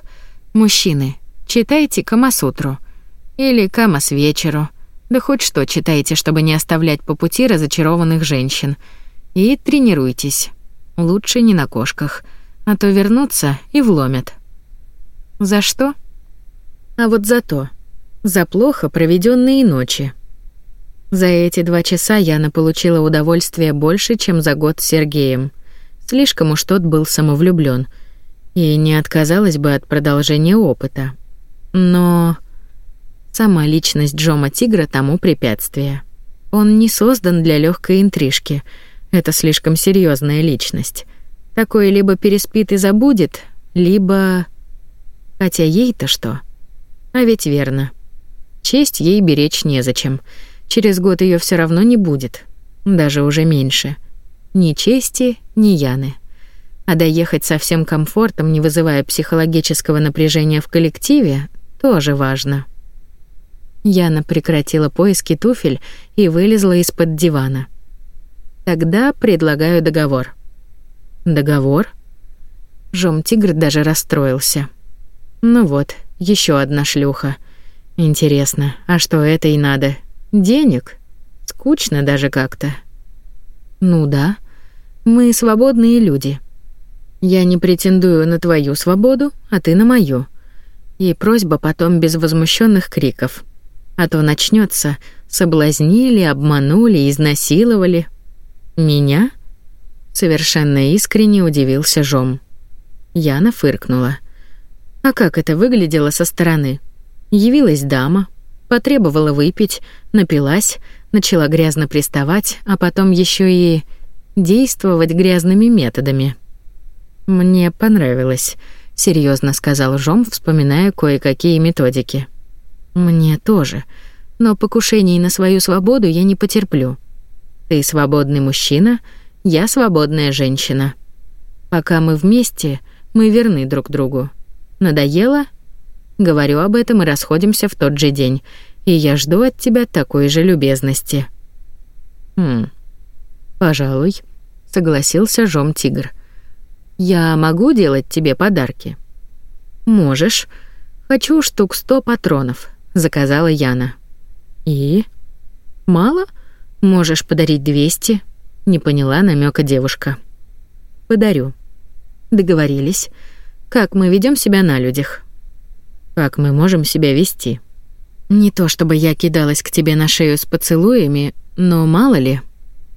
Мужчины, читайте Камасутру. Или Кама с вечеру. Да хоть что читайте, чтобы не оставлять по пути разочарованных женщин. И тренируйтесь. Лучше не на кошках, а то вернутся и вломят. За что? А вот за то. За плохо проведенные ночи. За эти два часа Яна получила удовольствие больше, чем за год с Сергеем. Слишком уж тот был самовлюблен и не отказалась бы от продолжения опыта. Но Сама личность Джома Тигра тому препятствие. Он не создан для легкой интрижки. Это слишком серьезная личность. Такой либо переспит и забудет, либо... Хотя ей-то что? А ведь верно. Честь ей беречь незачем. Через год ее все равно не будет. Даже уже меньше. Ни чести, ни Яны. А доехать со всем комфортом, не вызывая психологического напряжения в коллективе, тоже важно. Яна прекратила поиски туфель и вылезла из-под дивана. Тогда предлагаю договор. Договор? Жом-тигр даже расстроился. Ну вот, еще одна шлюха. Интересно, а что это и надо? Денег? Скучно даже как-то. Ну да. Мы свободные люди. Я не претендую на твою свободу, а ты на мою. И просьба потом без возмущенных криков а то начнётся, соблазнили, обманули, изнасиловали. Меня? Совершенно искренне удивился Жом. Яна фыркнула. А как это выглядело со стороны? Явилась дама, потребовала выпить, напилась, начала грязно приставать, а потом ещё и действовать грязными методами. Мне понравилось, серьёзно сказал Жом, вспоминая кое-какие методики. Мне тоже. Но покушений на свою свободу я не потерплю. Ты свободный мужчина, я свободная женщина. Пока мы вместе, мы верны друг другу. Надоело? Говорю об этом и расходимся в тот же день. И я жду от тебя такой же любезности. Хм. Пожалуй, согласился Жом Тигр. Я могу делать тебе подарки. Можешь. Хочу штук сто патронов заказала Яна. И мало? Можешь подарить 200? Не поняла намека девушка. Подарю. Договорились. Как мы ведем себя на людях? Как мы можем себя вести? Не то чтобы я кидалась к тебе на шею с поцелуями, но мало ли.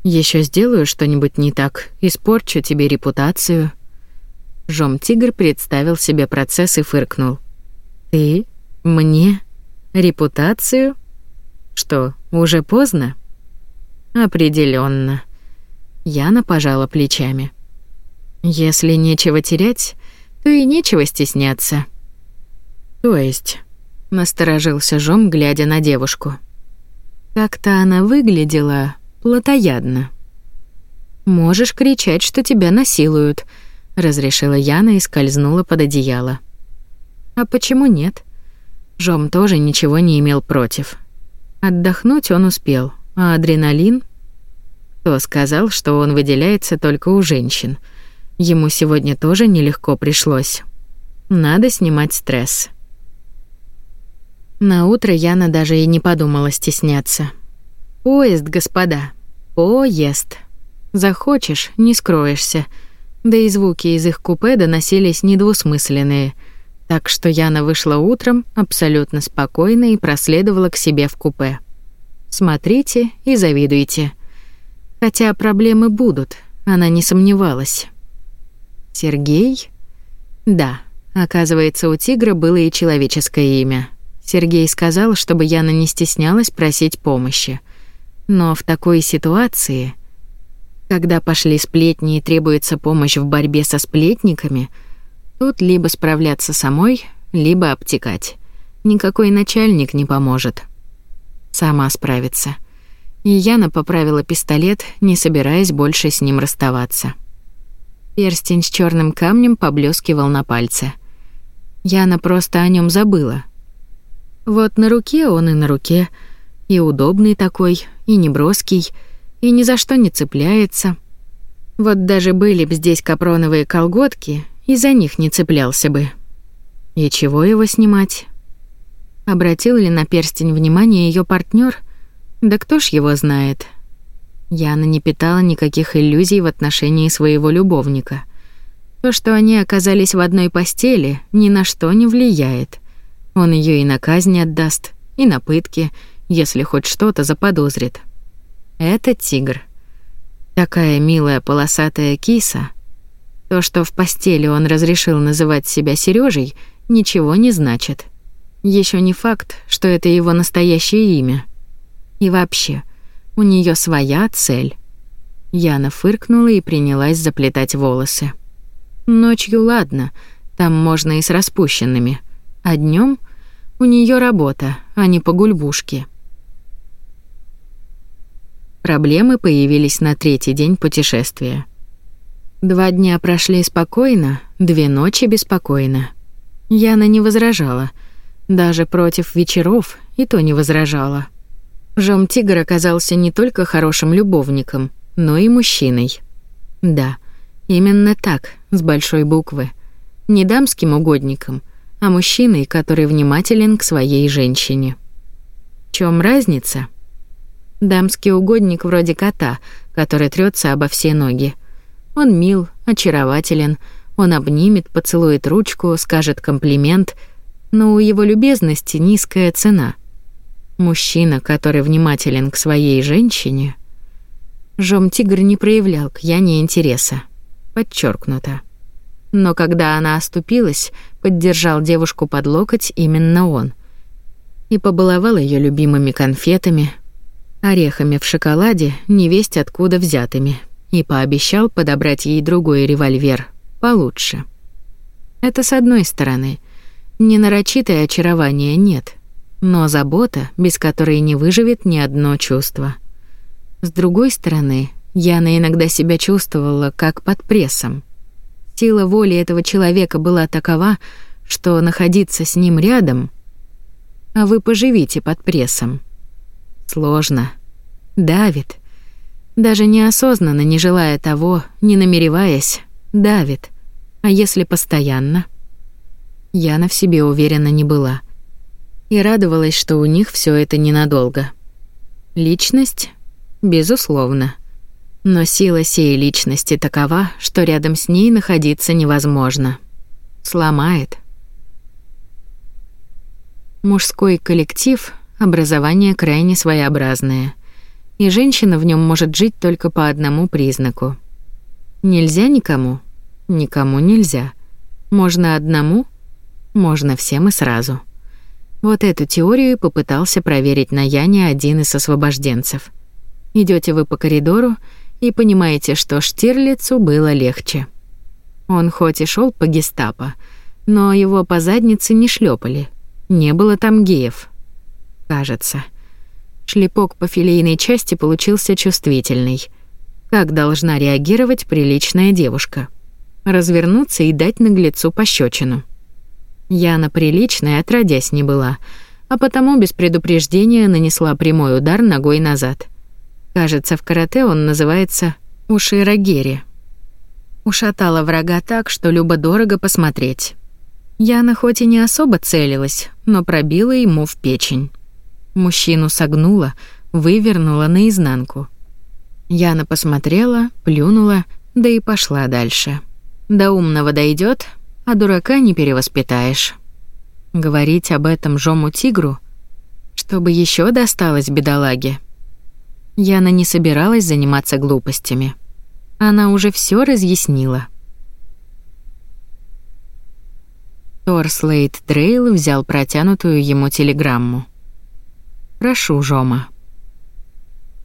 Еще сделаю что-нибудь не так, испорчу тебе репутацию. Жом Тигр представил себе процесс и фыркнул. Ты мне репутацию? Что, уже поздно? Определенно. Яна пожала плечами. Если нечего терять, то и нечего стесняться. То есть, насторожился Жом, глядя на девушку. Как-то она выглядела плотоядно. Можешь кричать, что тебя насилуют, разрешила Яна и скользнула под одеяло. А почему нет? Жом тоже ничего не имел против. Отдохнуть он успел, а адреналин... Кто сказал, что он выделяется только у женщин? Ему сегодня тоже нелегко пришлось. Надо снимать стресс. На утро Яна даже и не подумала стесняться. Поезд, господа. Поезд. Захочешь не скроешься. Да и звуки из их купе доносились недвусмысленные — так что Яна вышла утром абсолютно спокойно и проследовала к себе в купе. Смотрите и завидуйте. Хотя проблемы будут, она не сомневалась. Сергей? Да, оказывается, у тигра было и человеческое имя. Сергей сказал, чтобы Яна не стеснялась просить помощи. Но в такой ситуации, когда пошли сплетни и требуется помощь в борьбе со сплетниками, Тут либо справляться самой, либо обтекать. Никакой начальник не поможет. Сама справится. И Яна поправила пистолет, не собираясь больше с ним расставаться. Перстень с черным камнем поблескивал на пальце. Яна просто о нем забыла. Вот на руке он и на руке, и удобный такой, и неброский, и ни за что не цепляется. Вот даже были б здесь капроновые колготки, и за них не цеплялся бы. И чего его снимать? Обратил ли на перстень внимание ее партнер? Да кто ж его знает? Яна не питала никаких иллюзий в отношении своего любовника. То, что они оказались в одной постели, ни на что не влияет. Он ее и на казнь отдаст, и на пытки, если хоть что-то заподозрит. Это тигр. Такая милая полосатая киса — то, что в постели он разрешил называть себя Сережей, ничего не значит. Еще не факт, что это его настоящее имя. И вообще, у нее своя цель. Яна фыркнула и принялась заплетать волосы. Ночью ладно, там можно и с распущенными, а днем у нее работа, а не погульбушки. Проблемы появились на третий день путешествия. Два дня прошли спокойно, две ночи беспокойно. Яна не возражала. Даже против вечеров и то не возражала. Жом-тигр оказался не только хорошим любовником, но и мужчиной. Да, именно так, с большой буквы. Не дамским угодником, а мужчиной, который внимателен к своей женщине. В чем разница? Дамский угодник вроде кота, который трется обо все ноги. Он мил, очарователен, он обнимет, поцелует ручку, скажет комплимент, но у его любезности низкая цена. Мужчина, который внимателен к своей женщине... Жом-тигр не проявлял к Яне интереса. Подчеркнуто. Но когда она оступилась, поддержал девушку под локоть именно он. И побаловал ее любимыми конфетами, орехами в шоколаде, невесть откуда взятыми, и пообещал подобрать ей другой револьвер, получше. Это с одной стороны. Не нарочитое очарование нет, но забота, без которой не выживет ни одно чувство. С другой стороны, Яна иногда себя чувствовала как под прессом. Сила воли этого человека была такова, что находиться с ним рядом... А вы поживите под прессом. Сложно. Давит даже неосознанно, не желая того, не намереваясь, давит. А если постоянно? Яна в себе уверена не была. И радовалась, что у них все это ненадолго. Личность? Безусловно. Но сила сей личности такова, что рядом с ней находиться невозможно. Сломает. Мужской коллектив – образование крайне своеобразное – и женщина в нем может жить только по одному признаку. Нельзя никому, никому нельзя. Можно одному, можно всем и сразу. Вот эту теорию попытался проверить на Яне один из освобожденцев. Идете вы по коридору и понимаете, что Штирлицу было легче. Он хоть и шел по гестапо, но его по заднице не шлепали. Не было там геев. Кажется. Шлепок по филейной части получился чувствительный. Как должна реагировать приличная девушка? Развернуться и дать наглецу пощечину. Яна приличная отродясь не была, а потому без предупреждения нанесла прямой удар ногой назад. Кажется, в карате он называется «уширагери». Ушатала врага так, что любо-дорого посмотреть. Яна хоть и не особо целилась, но пробила ему в печень. Мужчину согнула, вывернула наизнанку. Яна посмотрела, плюнула, да и пошла дальше. До умного дойдет, а дурака не перевоспитаешь. Говорить об этом жому тигру, чтобы еще досталось бедолаге. Яна не собиралась заниматься глупостями. Она уже все разъяснила. Торслейт Дрейл взял протянутую ему телеграмму. Прошу, Жома».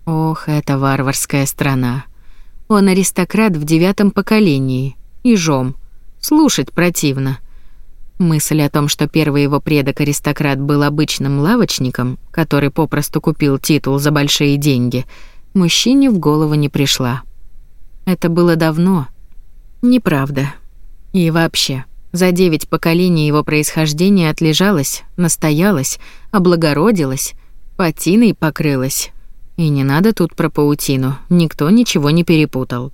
Ох, это варварская страна. Он аристократ в девятом поколении. И Жом. Слушать противно. Мысль о том, что первый его предок-аристократ был обычным лавочником, который попросту купил титул за большие деньги, мужчине в голову не пришла. Это было давно. Неправда. И вообще, за девять поколений его происхождение отлежалось, настоялось, облагородилось — Патиной покрылась. И не надо тут про паутину, никто ничего не перепутал.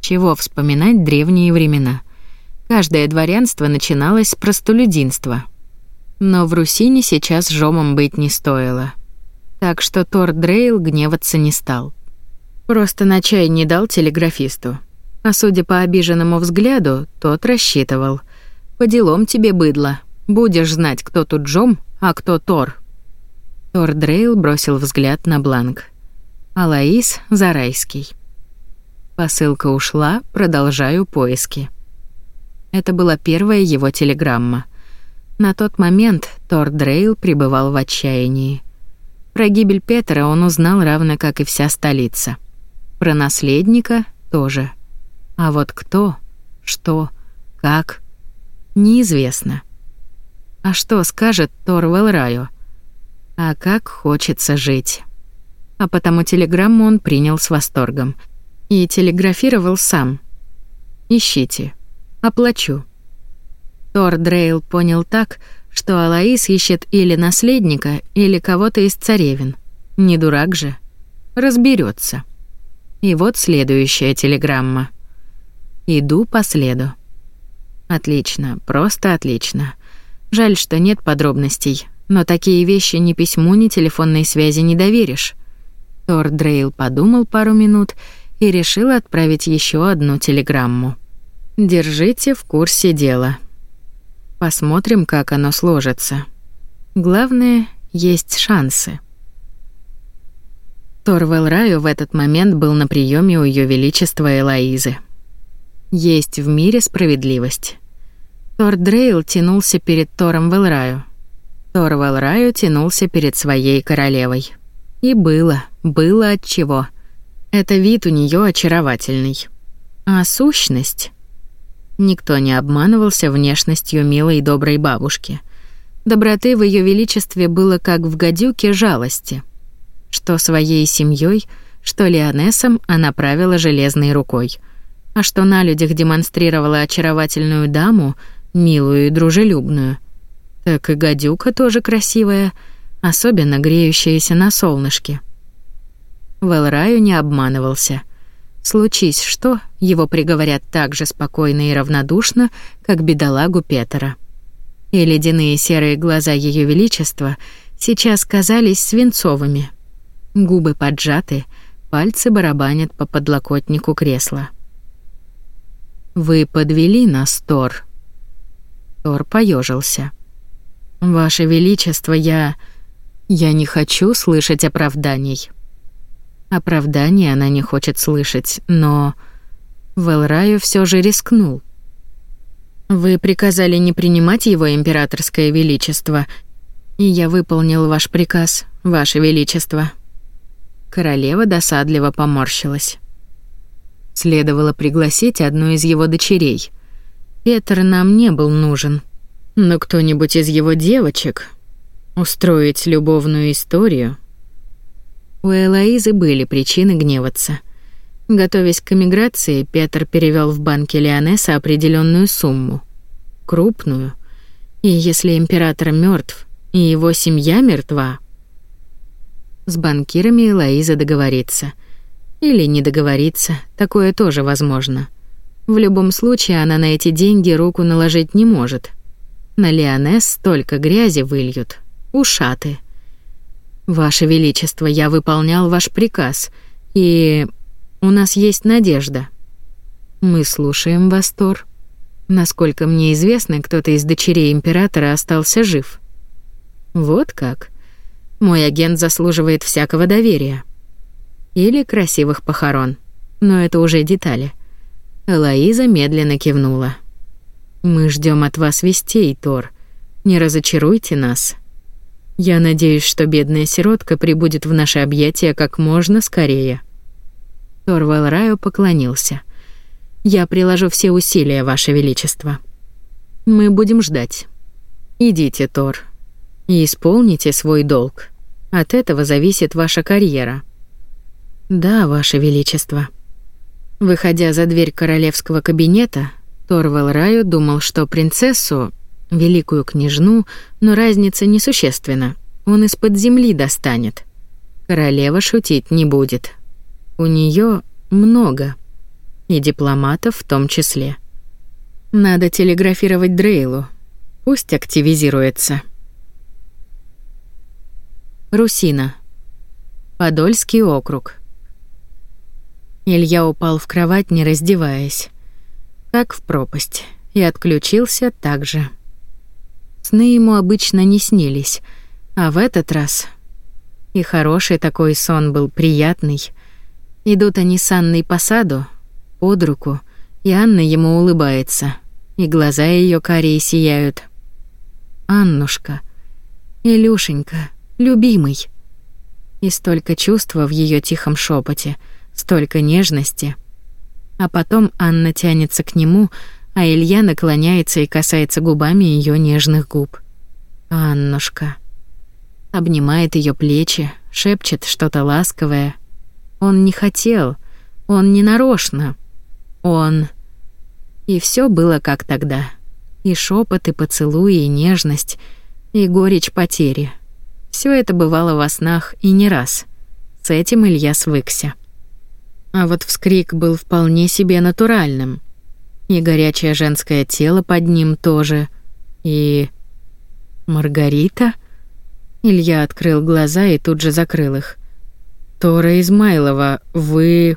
Чего вспоминать древние времена? Каждое дворянство начиналось с простолюдинства. Но в Русине сейчас жомом быть не стоило. Так что Тор Дрейл гневаться не стал. Просто на чай не дал телеграфисту. А судя по обиженному взгляду, тот рассчитывал. «По делам тебе, быдло. Будешь знать, кто тут жом, а кто Тор». Тордрейл бросил взгляд на бланк. Алаис Зарайский. Посылка ушла, продолжаю поиски. Это была первая его телеграмма. На тот момент Тордрейл пребывал в отчаянии. Про гибель Петра он узнал равно как и вся столица. Про наследника тоже. А вот кто, что, как неизвестно. А что скажет Торвел Райо? А как хочется жить. А потому телеграмму он принял с восторгом. И телеграфировал сам. «Ищите. Оплачу». Тор Дрейл понял так, что Алаис ищет или наследника, или кого-то из царевин. Не дурак же. Разберется. И вот следующая телеграмма. Иду по следу. Отлично, просто отлично. Жаль, что нет подробностей. Но такие вещи ни письму, ни телефонной связи не доверишь. Тор Дрейл подумал пару минут и решил отправить еще одну телеграмму. Держите в курсе дела. Посмотрим, как оно сложится. Главное, есть шансы. Торвел Раю в этот момент был на приеме у Ее Величества Элоизы. Есть в мире справедливость. Тор Дрейл тянулся перед Тором Велраю. Торвал Раю тянулся перед своей королевой. И было, было от чего. Это вид у нее очаровательный. А сущность? Никто не обманывался внешностью милой и доброй бабушки. Доброты в ее величестве было как в гадюке жалости. Что своей семьей, что Леонесом она правила железной рукой. А что на людях демонстрировала очаровательную даму, милую и дружелюбную, так и гадюка тоже красивая, особенно греющаяся на солнышке. Велраю не обманывался. Случись что, его приговорят так же спокойно и равнодушно, как бедолагу Петера. И ледяные серые глаза Ее Величества сейчас казались свинцовыми. Губы поджаты, пальцы барабанят по подлокотнику кресла. «Вы подвели нас, Тор». Тор поежился. Ваше величество, я я не хочу слышать оправданий. Оправданий она не хочет слышать, но Велраю все же рискнул. Вы приказали не принимать его императорское величество, и я выполнил ваш приказ, ваше величество. Королева досадливо поморщилась. Следовало пригласить одну из его дочерей. Петр нам не был нужен но кто-нибудь из его девочек устроить любовную историю. У Элоизы были причины гневаться. Готовясь к эмиграции, Петр перевел в банке Леонеса определенную сумму. Крупную. И если император мертв, и его семья мертва... С банкирами Элоиза договорится. Или не договорится, такое тоже возможно. В любом случае, она на эти деньги руку наложить не может — на Леонес столько грязи выльют. Ушаты. Ваше Величество, я выполнял ваш приказ, и у нас есть надежда. Мы слушаем вас, Тор. Насколько мне известно, кто-то из дочерей императора остался жив. Вот как. Мой агент заслуживает всякого доверия. Или красивых похорон. Но это уже детали. Элоиза медленно кивнула. Мы ждем от вас вестей, Тор. Не разочаруйте нас. Я надеюсь, что бедная сиротка прибудет в наши объятия как можно скорее. Тор Валраю поклонился. Я приложу все усилия, ваше величество. Мы будем ждать. Идите, Тор, и исполните свой долг. От этого зависит ваша карьера. Да, ваше величество. Выходя за дверь королевского кабинета, Торвал Раю думал, что принцессу, великую княжну, но разница несущественна, он из-под земли достанет. Королева шутить не будет. У нее много. И дипломатов в том числе. Надо телеграфировать Дрейлу. Пусть активизируется. Русина. Подольский округ. Илья упал в кровать, не раздеваясь как в пропасть, и отключился так же. Сны ему обычно не снились, а в этот раз... И хороший такой сон был, приятный. Идут они с Анной по саду, под руку, и Анна ему улыбается, и глаза ее карие сияют. «Аннушка, Илюшенька, любимый!» И столько чувства в ее тихом шепоте, столько нежности — а потом Анна тянется к нему, а Илья наклоняется и касается губами ее нежных губ. «Аннушка». Обнимает ее плечи, шепчет что-то ласковое. Он не хотел, он не нарочно. Он... И все было как тогда. И шепот, и поцелуи, и нежность, и горечь потери. Все это бывало во снах и не раз. С этим Илья свыкся. А вот вскрик был вполне себе натуральным. И горячее женское тело под ним тоже. И... Маргарита? Илья открыл глаза и тут же закрыл их. «Тора Измайлова, вы...»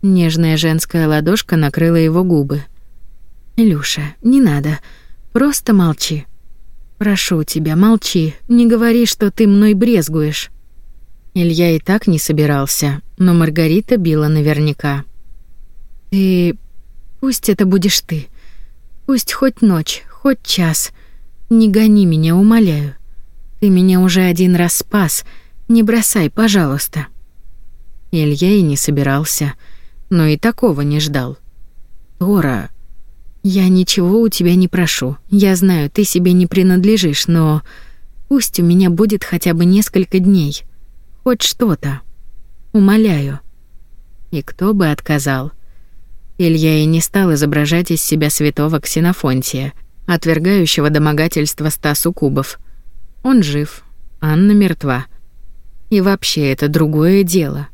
Нежная женская ладошка накрыла его губы. «Илюша, не надо. Просто молчи. Прошу тебя, молчи. Не говори, что ты мной брезгуешь». Илья и так не собирался, но Маргарита била наверняка. «Ты... пусть это будешь ты. Пусть хоть ночь, хоть час. Не гони меня, умоляю. Ты меня уже один раз спас. Не бросай, пожалуйста». Илья и не собирался, но и такого не ждал. «Тора...» «Я ничего у тебя не прошу. Я знаю, ты себе не принадлежишь, но... Пусть у меня будет хотя бы несколько дней. Хоть что-то. Умоляю. И кто бы отказал? Илья и не стал изображать из себя святого Ксенофонтия, отвергающего домогательство ста суккубов. Он жив, Анна мертва. И вообще это другое дело.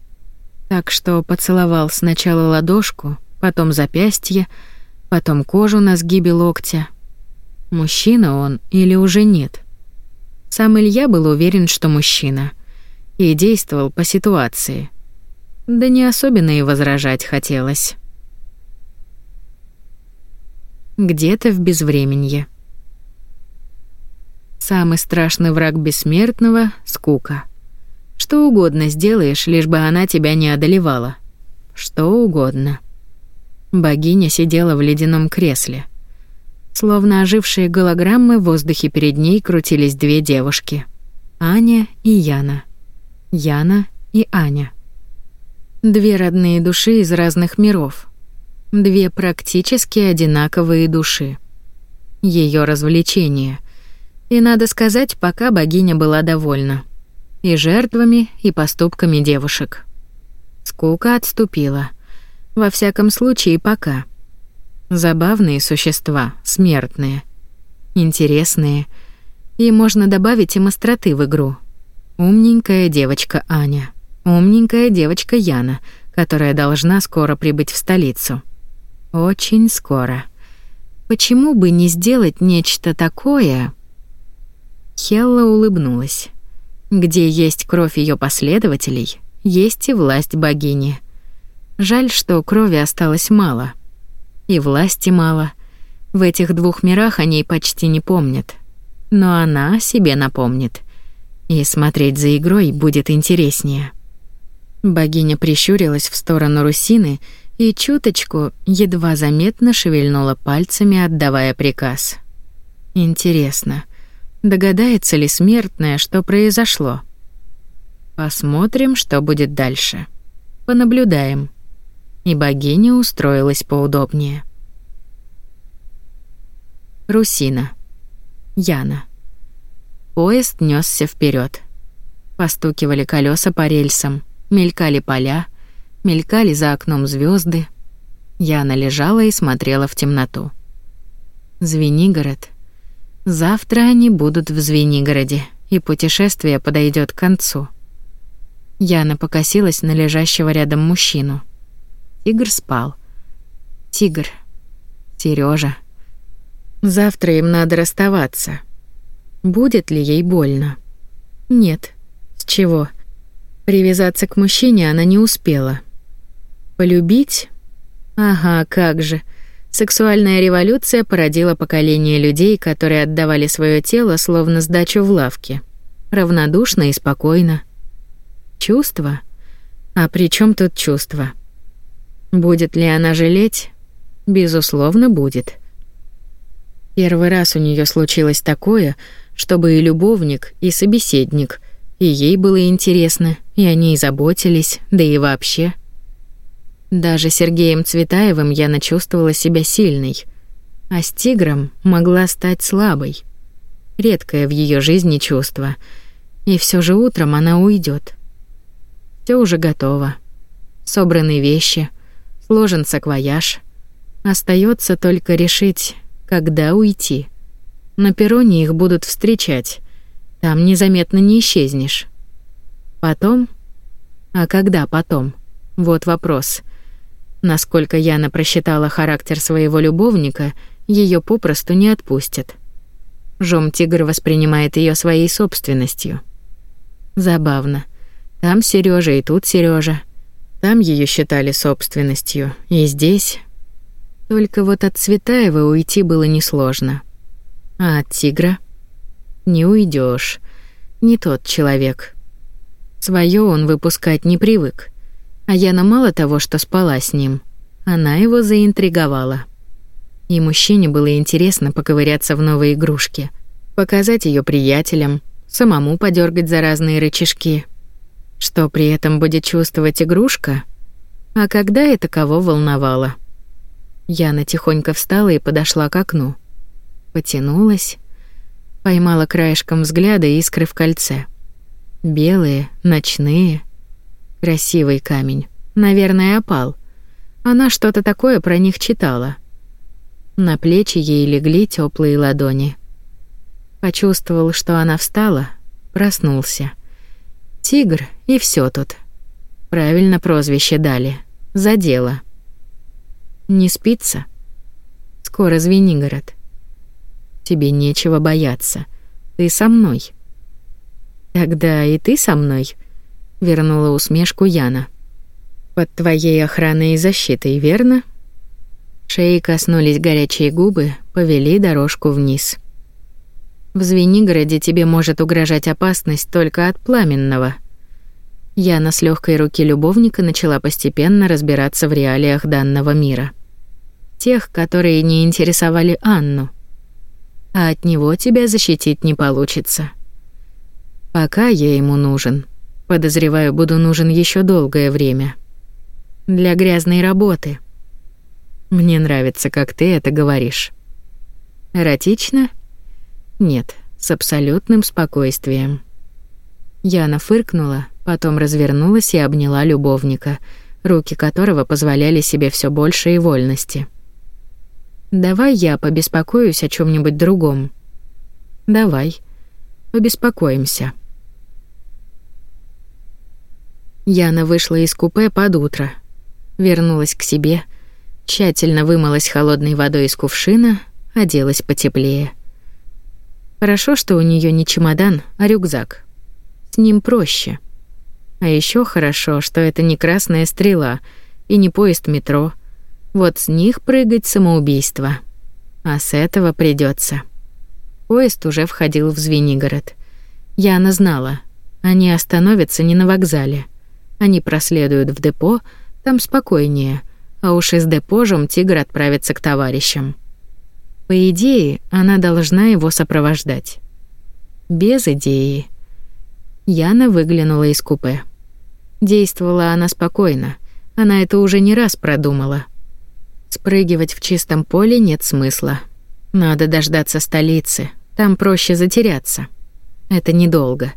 Так что поцеловал сначала ладошку, потом запястье, потом кожу на сгибе локтя. Мужчина он или уже нет? Сам Илья был уверен, что мужчина — и действовал по ситуации. Да не особенно и возражать хотелось. Где-то в безвременье. Самый страшный враг бессмертного — скука. Что угодно сделаешь, лишь бы она тебя не одолевала. Что угодно. Богиня сидела в ледяном кресле. Словно ожившие голограммы в воздухе перед ней крутились две девушки — Аня и Яна — Яна и Аня. Две родные души из разных миров. Две практически одинаковые души. Ее развлечение. И надо сказать, пока богиня была довольна. И жертвами, и поступками девушек. Скука отступила. Во всяком случае, пока. Забавные существа, смертные. Интересные. И можно добавить им остроты в игру — Умненькая девочка Аня. Умненькая девочка Яна, которая должна скоро прибыть в столицу. Очень скоро. Почему бы не сделать нечто такое? Хелла улыбнулась. Где есть кровь ее последователей, есть и власть богини. Жаль, что крови осталось мало. И власти мало. В этих двух мирах о ней почти не помнят. Но она себе напомнит и смотреть за игрой будет интереснее. Богиня прищурилась в сторону Русины и чуточку едва заметно шевельнула пальцами, отдавая приказ. Интересно, догадается ли смертная, что произошло? Посмотрим, что будет дальше. Понаблюдаем. И богиня устроилась поудобнее. Русина. Яна. Поезд нёсся вперёд. Постукивали колёса по рельсам, мелькали поля, мелькали за окном звезды. Яна лежала и смотрела в темноту. Звенигород. Завтра они будут в Звенигороде, и путешествие подойдёт к концу. Яна покосилась на лежащего рядом мужчину. Тигр спал. Тигр. Серёжа. Завтра им надо расставаться. Будет ли ей больно? Нет. С чего? Привязаться к мужчине она не успела. Полюбить? Ага, как же. Сексуальная революция породила поколение людей, которые отдавали свое тело словно сдачу в лавке. Равнодушно и спокойно. Чувства? А при чем тут чувства? Будет ли она жалеть? Безусловно, будет. Первый раз у нее случилось такое — чтобы и любовник, и собеседник, и ей было интересно, и они ней заботились, да и вообще. Даже Сергеем Цветаевым я начувствовала себя сильной, а с тигром могла стать слабой. Редкое в ее жизни чувство. И все же утром она уйдет. Все уже готово. Собраны вещи, сложен саквояж. Остается только решить, когда уйти. На перроне их будут встречать. Там незаметно не исчезнешь. Потом? А когда потом? Вот вопрос. Насколько Яна просчитала характер своего любовника, ее попросту не отпустят. Жом-тигр воспринимает ее своей собственностью. Забавно. Там Сережа и тут Сережа. Там ее считали собственностью, и здесь. Только вот от Цветаева уйти было несложно. А от тигра не уйдешь. Не тот человек. Своё он выпускать не привык. А Яна мало того, что спала с ним, она его заинтриговала. И мужчине было интересно поковыряться в новой игрушке, показать её приятелям, самому подергать за разные рычажки. Что при этом будет чувствовать игрушка? А когда это кого волновало? Яна тихонько встала и подошла к окну потянулась, поймала краешком взгляда искры в кольце. Белые, ночные. Красивый камень. Наверное, опал. Она что-то такое про них читала. На плечи ей легли теплые ладони. Почувствовал, что она встала, проснулся. Тигр и все тут. Правильно прозвище дали. За дело. Не спится. Скоро Звенигород. Тебе нечего бояться. Ты со мной». «Тогда и ты со мной», — вернула усмешку Яна. «Под твоей охраной и защитой, верно?» Шеи коснулись горячие губы, повели дорожку вниз. «В Звенигороде тебе может угрожать опасность только от пламенного». Яна с легкой руки любовника начала постепенно разбираться в реалиях данного мира. Тех, которые не интересовали Анну а от него тебя защитить не получится. Пока я ему нужен. Подозреваю, буду нужен еще долгое время. Для грязной работы. Мне нравится, как ты это говоришь. Эротично? Нет, с абсолютным спокойствием. Яна фыркнула, потом развернулась и обняла любовника, руки которого позволяли себе все больше и вольности. Давай я побеспокоюсь о чем нибудь другом. Давай. Побеспокоимся. Яна вышла из купе под утро. Вернулась к себе, тщательно вымылась холодной водой из кувшина, оделась потеплее. Хорошо, что у нее не чемодан, а рюкзак. С ним проще. А еще хорошо, что это не красная стрела и не поезд метро — вот с них прыгать самоубийство. А с этого придется. Поезд уже входил в Звенигород. Яна знала, они остановятся не на вокзале. Они проследуют в депо, там спокойнее, а уж из депо жом тигр отправится к товарищам. По идее, она должна его сопровождать. Без идеи. Яна выглянула из купе. Действовала она спокойно. Она это уже не раз продумала. Спрыгивать в чистом поле нет смысла. Надо дождаться столицы. Там проще затеряться. Это недолго.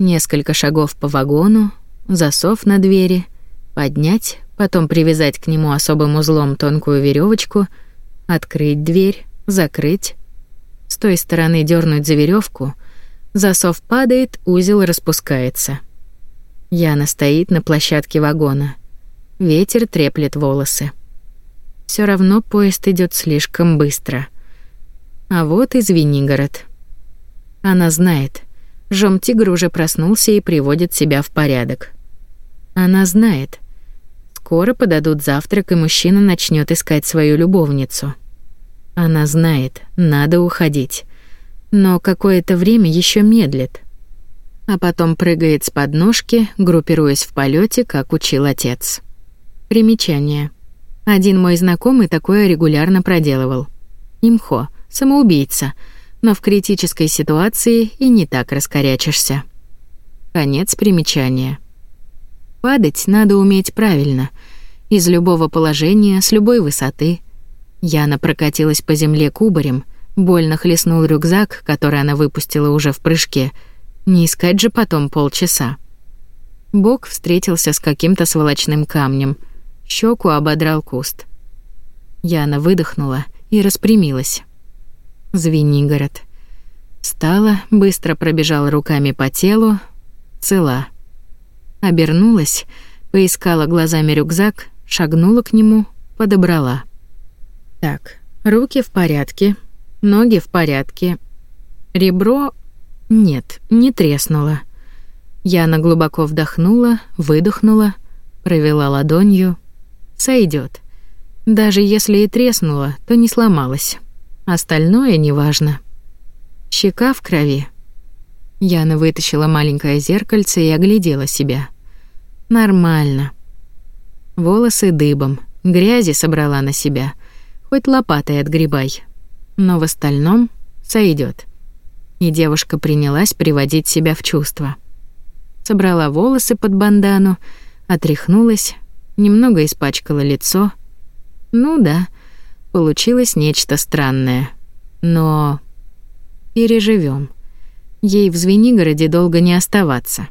Несколько шагов по вагону, засов на двери, поднять, потом привязать к нему особым узлом тонкую веревочку, открыть дверь, закрыть. С той стороны дернуть за веревку, засов падает, узел распускается. Яна стоит на площадке вагона. Ветер треплет волосы. Все равно поезд идет слишком быстро. А вот и Звенигород. Она знает. Жом-тигр уже проснулся и приводит себя в порядок. Она знает. Скоро подадут завтрак, и мужчина начнет искать свою любовницу. Она знает, надо уходить. Но какое-то время еще медлит. А потом прыгает с подножки, группируясь в полете, как учил отец. Примечание. Один мой знакомый такое регулярно проделывал. Имхо, самоубийца, но в критической ситуации и не так раскорячишься. Конец примечания. Падать надо уметь правильно, из любого положения, с любой высоты. Яна прокатилась по земле кубарем, больно хлестнул рюкзак, который она выпустила уже в прыжке. Не искать же потом полчаса. Бог встретился с каким-то сволочным камнем — Щеку ободрал куст. Яна выдохнула и распрямилась. Звенигород. Встала, быстро пробежала руками по телу. Цела. Обернулась, поискала глазами рюкзак, шагнула к нему, подобрала. Так, руки в порядке, ноги в порядке. Ребро... Нет, не треснуло. Яна глубоко вдохнула, выдохнула, провела ладонью — Сойдет. Даже если и треснула, то не сломалась. Остальное неважно. Щека в крови. Яна вытащила маленькое зеркальце и оглядела себя. Нормально. Волосы дыбом, грязи собрала на себя. Хоть лопатой отгребай. Но в остальном сойдет. И девушка принялась приводить себя в чувство. Собрала волосы под бандану, отряхнулась, немного испачкала лицо. Ну да, получилось нечто странное. Но переживем. Ей в Звенигороде долго не оставаться.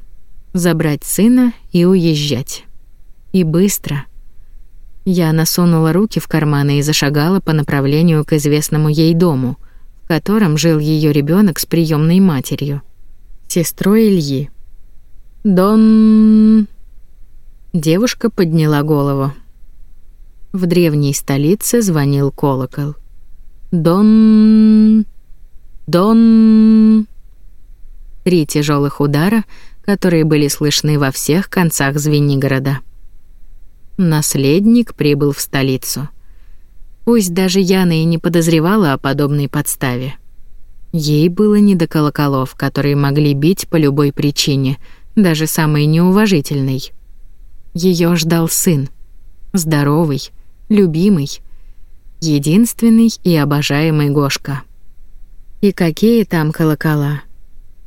Забрать сына и уезжать. И быстро. Я насунула руки в карманы и зашагала по направлению к известному ей дому, в котором жил ее ребенок с приемной матерью, сестрой Ильи. Дон Девушка подняла голову. В древней столице звонил колокол. Дон... Дон... Три тяжелых удара, которые были слышны во всех концах Звенигорода. Наследник прибыл в столицу. Пусть даже Яна и не подозревала о подобной подставе. Ей было не до колоколов, которые могли бить по любой причине, даже самой неуважительной — ее ждал сын. Здоровый, любимый, единственный и обожаемый Гошка. И какие там колокола?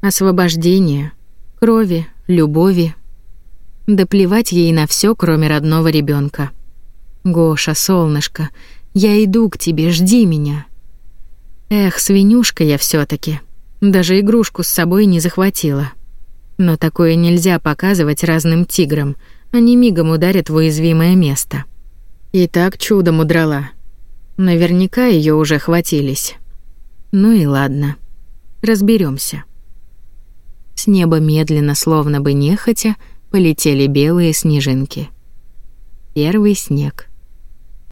Освобождение, крови, любви, Да плевать ей на все, кроме родного ребенка. Гоша, солнышко, я иду к тебе, жди меня. Эх, свинюшка я все таки Даже игрушку с собой не захватила. Но такое нельзя показывать разным тиграм — они мигом ударят в уязвимое место. И так чудом удрала. Наверняка ее уже хватились. Ну и ладно. разберемся. С неба медленно, словно бы нехотя, полетели белые снежинки. Первый снег —